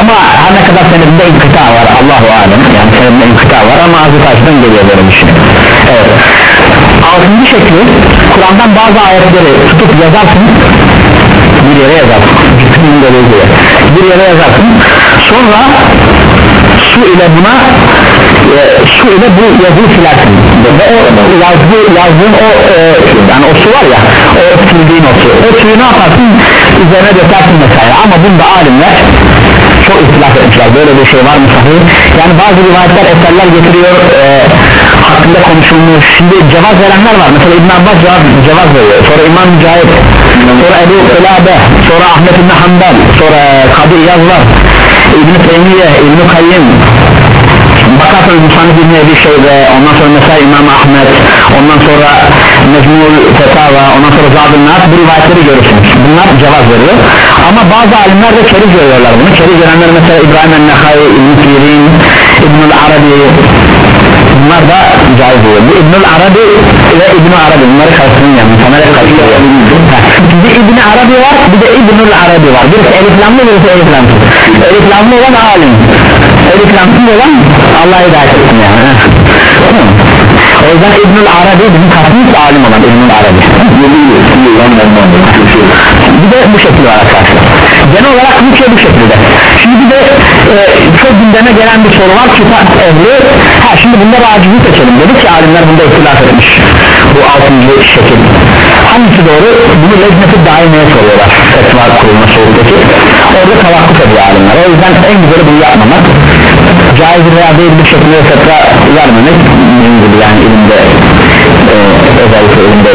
Ama her ne kadar senedinde inkıta var Allahu alem yani senedinde inkıta var ama Hazreti Ayşe'den geliyor böyle bir şey. Evet. Altıncı şekli Kur'an'dan bazı ayetleri tutup yazarsın bir yere yazarsın. Bir yere yazarsın. Sonra su ile buna e, su ile bu yazıyı silersin. Ve o yazdığı, yazdığın o e, yani o su var ya o sildiğin o su. O suyu ne yaparsın? Üzerine dökersin mesela. Ama bunda alimler çok ihtilaf etmişler. Böyle bir şey var mı sahih? Yani bazı rivayetler eserler getiriyor e, hakkında konuşulmuş. Şimdi cevaz verenler var. Mesela İbn Abbas cevaz, cevaz veriyor. Sonra İmam Mücahit sonra Ebu Elabe sonra Ahmet İbn Hanbel sonra Kadir Yaz İbn-i Teymiye İbn-i Kayyim. Bakarsanız Musanif İbn Ebi Şeybe ondan sonra mesela İmam Ahmet ondan sonra Mecmul Fetava ondan sonra Zadın Nas bu rivayetleri görürsünüz. Bunlar cevaz veriyor. Ama bazı alimler de keriz görüyorlar bunu. Keriz görenler mesela İbrahim el-Nehai İbn Sirin İbnül Arabi bunlar da caiz oluyor. Bu İbnül Arabi ve İbn Arabi bunları yani insanlar hep karıştırıyor bir İbn Arabi var bir de İbnül Arabi var. Birisi eliflamlı birisi eliflamsız eliflamlı olan alim. Eliflamsız olan Allah hidayet etsin yani? O yüzden İbnül Arabi bizim karşımız alim olan İbnül Arabi. Bir de bu şekilde var arkadaşlar. Genel olarak bu şey bu şekilde. Şimdi bir de e, çok gündeme gelen bir soru var. Kitap ehli. Ha şimdi bunda racihi seçelim dedik ki alimler bunda ihtilaf etmiş. Bu altıncı şekil. Hangisi doğru? Bunu lezmeti daimeye soruyorlar. Fetva kurulma soğuktaki orada tavakkuf ediyor alimler. O yüzden en güzeli bunu yapmamak caiz veya değil bir şekilde fetva vermemek gibi yani ilimde e, özellikle ilimde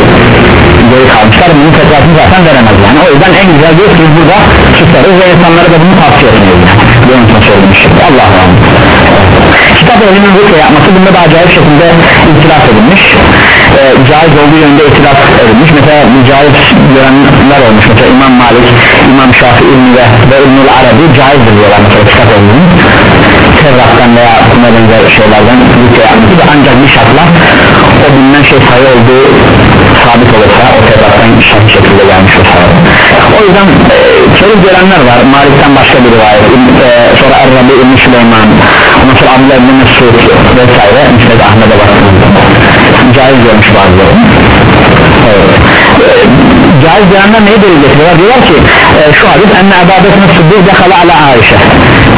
geri kalmışlar. Bunun fetvasını zaten veremez yani. O yüzden en güzel diyor ki burada susarız ve insanlara da bunu tavsiye etmeyiz benim için söylemiş Allah'a kitap ehlinin rükü yapması bunda da acayip şekilde itiraf edilmiş e, caiz olduğu yönde itiraf edilmiş mesela bu caiz görenler olmuş. Mesela İmam Malik İmam Şafii ve, ve İbnül Arabi caizdir diyorlar. Mesela kitap ehlinin Tevrat'tan veya buna benzer şeylerden rükü yapması da ancak bir şartla o bilinen şey sayı olduğu sabit olursa o Tevrat'tan şart şekilde gelmiş olsa o yüzden e, çelik görenler var. Malik'ten başka bir rivayet. E, sonra Errabi İbni Süleyman sonra Abdullah İbni Mesud vesaire işte Ahmet'e baktığımızda caiz görmüş bazıları. Evet. E, caiz görenler neyi delil getiriyorlar? Diyorlar ki e, şu hadis enne Ebu Bekir'in Sıddık dekala ala Ayşe.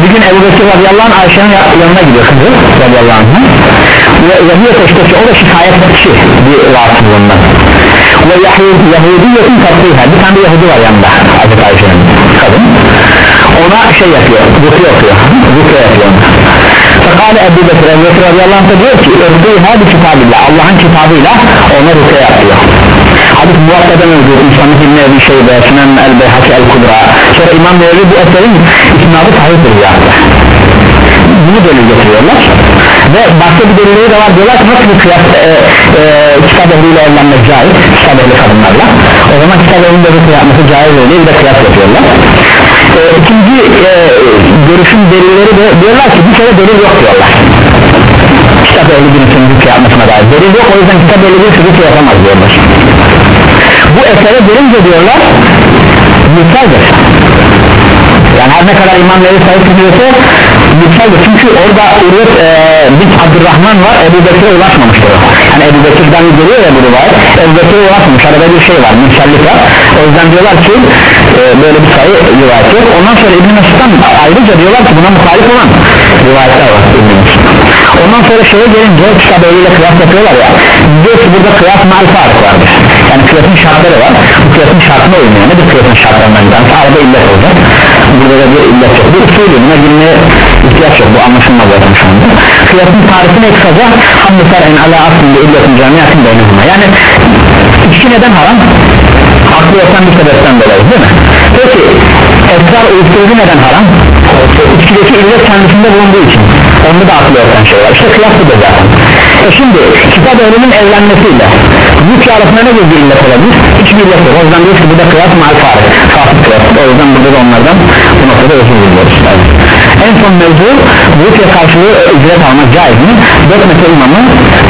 Bir gün Ebu Bekir radıyallahu anh Ayşe'nin yanına gidiyor. Kızı radıyallahu anh ve Yahudiye teşkisi o da şikayetçi bir rahatsızlığından ve Yahudiyetin tatlıha bir tane Yahudi var yanında. Hazreti Ayşe'nin kadın. Ona şey yapıyor rukiye okuyor. Rukiye yapıyor Fakale Ebu Bekir Ebu Bekir radıyallahu anh diyor ki Örgüha bir kitabillah Allah'ın kitabıyla ona rukiye yapıyor. Hadis muvakkada mevcut İslam'ın İbni Ebi Şeybe Sünen El-Beyhaki El-Kubra. Sonra İmam Nevi bu eserin isnadı sahiptir ya bunu delil getiriyorlar. Ve başka bir delilleri de var diyorlar ki nasıl bir kıyas e, e, kitap ehliyle evlenmek caiz kitap ehli kadınlarla. O zaman kitap ehlinde bir yapması caiz öyle bir de kıyas yapıyorlar e, ikinci e, görüşün delilleri de diyorlar ki bir kere delil yok diyorlar. Kitap ehli birisinin rükü yapmasına dair. Delil yok o yüzden kitap ehli birisi rükü yapamaz diyorlar. Bu esere gelince diyorlar yükseldir yani her ne kadar İmam Nevi sahip tutuyorsa yükseldir çünkü orada Urvet e, bir Abdurrahman var Ebu Bekir'e ulaşmamıştır. Yani Ebu Bekir'den geliyor ya bu rivayet Ebu Bekir'e ulaşmamış arada bir şey var müksellik var. O yüzden diyorlar ki e, böyle bir sayı rivayet yok. Ondan sonra İbn-i Mesud'dan ayrıca diyorlar ki buna muhalif olan rivayetler var İbn-i ondan sonra şeye gelince kitap eliyle kıyas yapıyorlar ya diyor ki burada kıyas mal fark vardır yani kıyasın şartları var. Bu kıyasın şartına uymuyor. Nedir kıyasın şartlarından? Bir tanesi arada illet olacak burada da bir illet yok. Bu usulü buna girmeye ihtiyaç yok. Bu anlaşılmaz zaten şu anda. Kıyasın tarifine kısaca hamdü fer'in ala aslında illetin camiatin beynihuma yani içki neden haram? Aklı yatan bir sebepten dolayı değil mi? Peki esrar uyuşturucu neden haram? İçkideki illet kendisinde bulunduğu için. Onda da aklı yoktan şey var. İşte kıyas budur zaten e şimdi kitap ehlinin evlenmesiyle. Yük arasında ne bir illet olabilir hiçbir illet yok o yüzden diyoruz ki bu da kıyas mal fark fasık kıyas. O yüzden burada da onlardan bu noktada özür diliyoruz. Evet. en son mevzu yükle karşılığı ücret almak caiz mi? dört metre imamı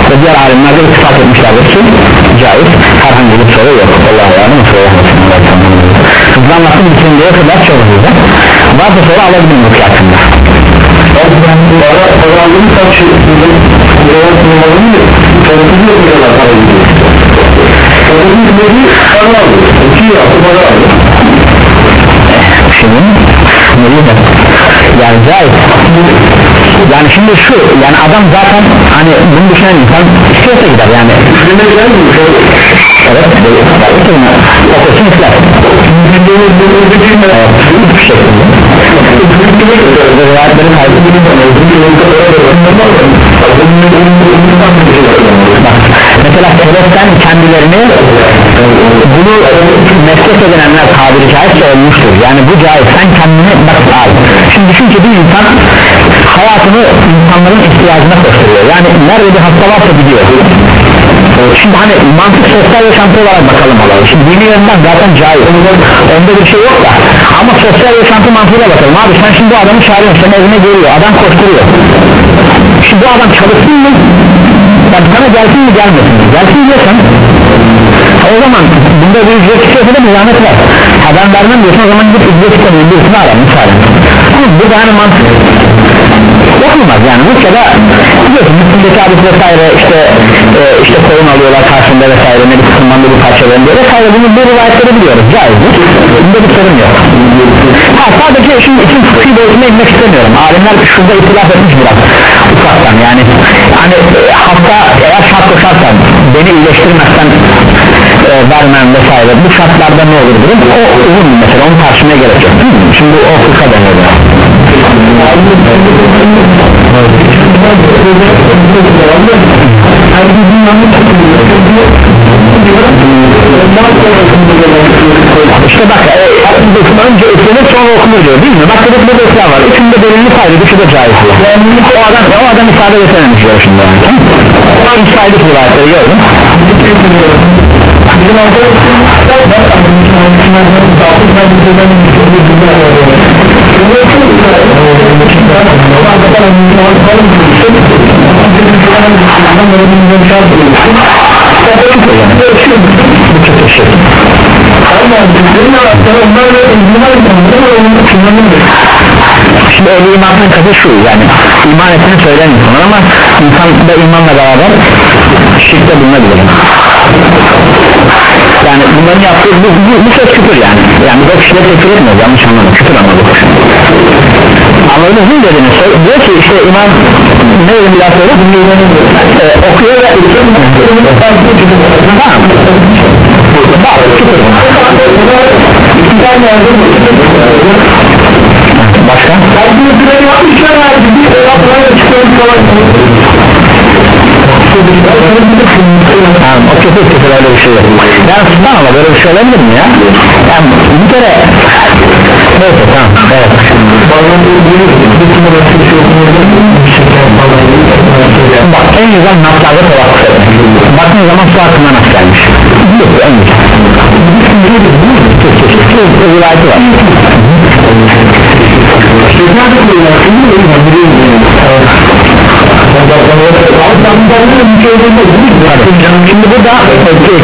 ve diğer alimler de ittifak etmişlerdir ki caiz. Herhangi bir soru yok. Allah'a yardım hızlı anlattım bütün diye kadar çok hızlı varsa soru alabilirim bu hakkında Kazandığım kaç şey Buralar sunulmalı mı? Tanıtıcı kadar para gidiyor Tanıtıcıları para aldı İki yaptı para aldı şimdi nereye de yani caiz yani şimdi şu yani adam zaten hani bunu düşünen insan istiyorsa gider yani. Üstüne gider mi? Okusun bu şekilde rivayetlerin Bak, mesela seleften kendilerini bunu meslek edinenler tabiri caizse olmuştur. Yani bu caiz sen kendini bak al. Şimdi düşün ki bir insan hayatını insanların ihtiyacına koşturuyor. Yani nerede bir hasta varsa gidiyor şimdi hani mantık sosyal yaşantı olarak bakalım olalım şimdi dini yönden zaten caiz. Onda bir şey yok da. Ama sosyal yaşantı mantığıyla bakalım. Abi sen şimdi bu adamı çağırıyorsun sen evine geliyor adam koşturuyor. Şimdi bu adam çalışsın mı? Bak sana gelsin mi gelmesin mi? Gelsin diyorsan o zaman bunda bir ücret istiyorsa da bir zahmet var. Ha ben vermem diyorsan o zaman git ücret istemiyorum birisini ara misal ama bu da hani mantık yapılmaz yani Rusya'da biliyorsun Müslüm'deki hadis vesaire işte e, işte koyun alıyorlar karşında vesaire ne bir kısımdan bir parça veriliyor vesaire bunu bu rivayetleri biliyoruz. Caizdir bunda bir sorun yok. Ha sadece şimdi için fıkhi boyutuna inmek istemiyorum. Alimler şurada itilaf etmiş biraz ufaktan. Yani hani e, hasta eğer şart koşarsan beni iyileştirmezsen e, vermem vesaire bu şartlarda ne olur durum o uzun mesela onu tartışmaya gerek yok. Şimdi o fıkha deniyor işte bak e, önce üflenir sonra okunur diyor değil mi? Bak dedik burada ısrar var. Üçünde belirli saydı, dışı da caiz. Yani o adam, o adam ifade edememiş diyor şimdi. Yani. Üç saydık rivayetleri gördüm. Bizim bu şey. Şimdi öyle imanın kadı şu yani iman ettiğini söyleyen insanlar ama insan da imanla beraber şirkte bulunabilir yani bunların yaptığı bu, bu, bu söz küfür yani. Yani bu kişiler tekfir etmiyor yanlış anlama küfür bu anladınız mı dediğini diyor ki işte imam ne dedim bir daha söyle ee, okuyor ve tamam bak küfür başka Tamam, o kötü kötü öyle bir şey yok. Yani subhanallah böyle bir şey olabilir mi ya? Yani bir kere neyse tamam evet. Bak en güzel naslarda etmek baktığın zaman su hakkında nasıl gelmiş? Bu en güzel. Bir rivayeti var Şimdi burada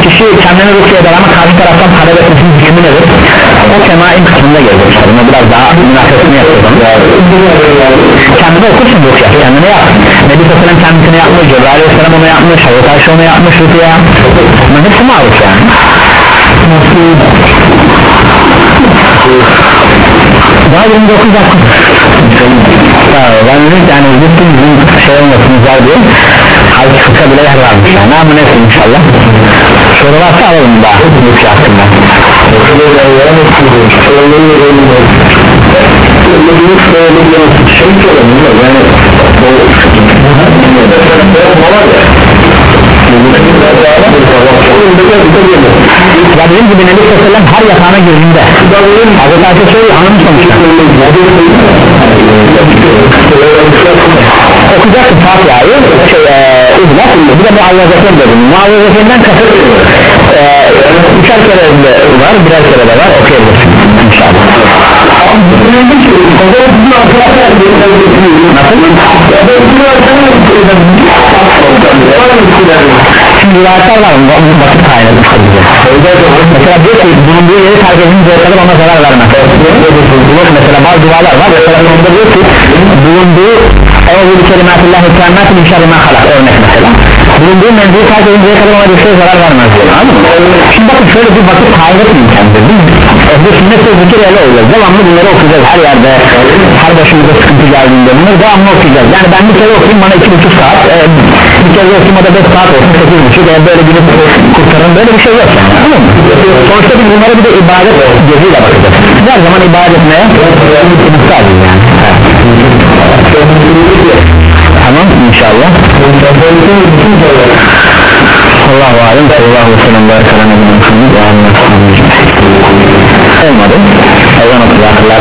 kişi kendini rukiye eder ama karşı taraftan talep etmesinin hükmü nedir? O kemain kısmında işte bunu biraz daha münafesini yapıyorum Kendine okursun rukiye kendine yap Nebi Sallam kendisine yapmış Cebrail Aleyhisselam onu yapmış Hazreti Ayşe onu yapmış rukiye Bunların hepsi maruf yani daha 29 dakika ben dedim ki yani bizim bizim şey olmasın güzel diye. Halbuki fıkha bile yer varmış yani. Ama neyse inşallah. Soru varsa alalım daha. Bu şey hakkında ya dediğim gibi Nebi Sallam her yatağına girdiğinde. Hazreti Ayşe söylüyor hanım sonuçta okuyacaksın Fatiha'yı şey, e, İhlas bir de muavvezetin dedim. Muavvezetinden kasıt e, üçer kere de var birer kere de var. Okuyabilirsin. İnşallah Şimdi rivayetler var mı? Bu basit kaynadı Mesela diyor ki bulunduğu yeri terk edinceye kadar ona zarar vermez mesela bazı dualar var Mesela sonunda diyor ki bulunduğu Eûzü bi kelimatillahi temmâti min şerri mâ halak örnek mesela Bulunduğu mevzuyu terk edinceye kadar ona bir şey zarar vermez diyor anladın mı? Şimdi bakın şöyle bir vakit değil mi? Ehli sünnet ve zikir öyle olacak devamlı bunları okuyacağız her yerde. Her başımıza sıkıntı geldiğinde bunları devamlı okuyacağız. Yani ben bir kere okuyayım bana iki buçuk saat e, Bir kere okuyayım da beş saat olsun sekiz buçuk e, Böyle gidip kurtarın böyle bir şey yok yani. Anladın mı? Sonuçta biz bunlara bir de ibadet gözüyle bakacağız. Her zaman ibadet etmeye muhtacız yani. Tamam inşallah. Allahu alem sallallahu aleyhi ve sellem ve alihi ve sahbihi ecmaîn. Olmadı. Ezan okuyor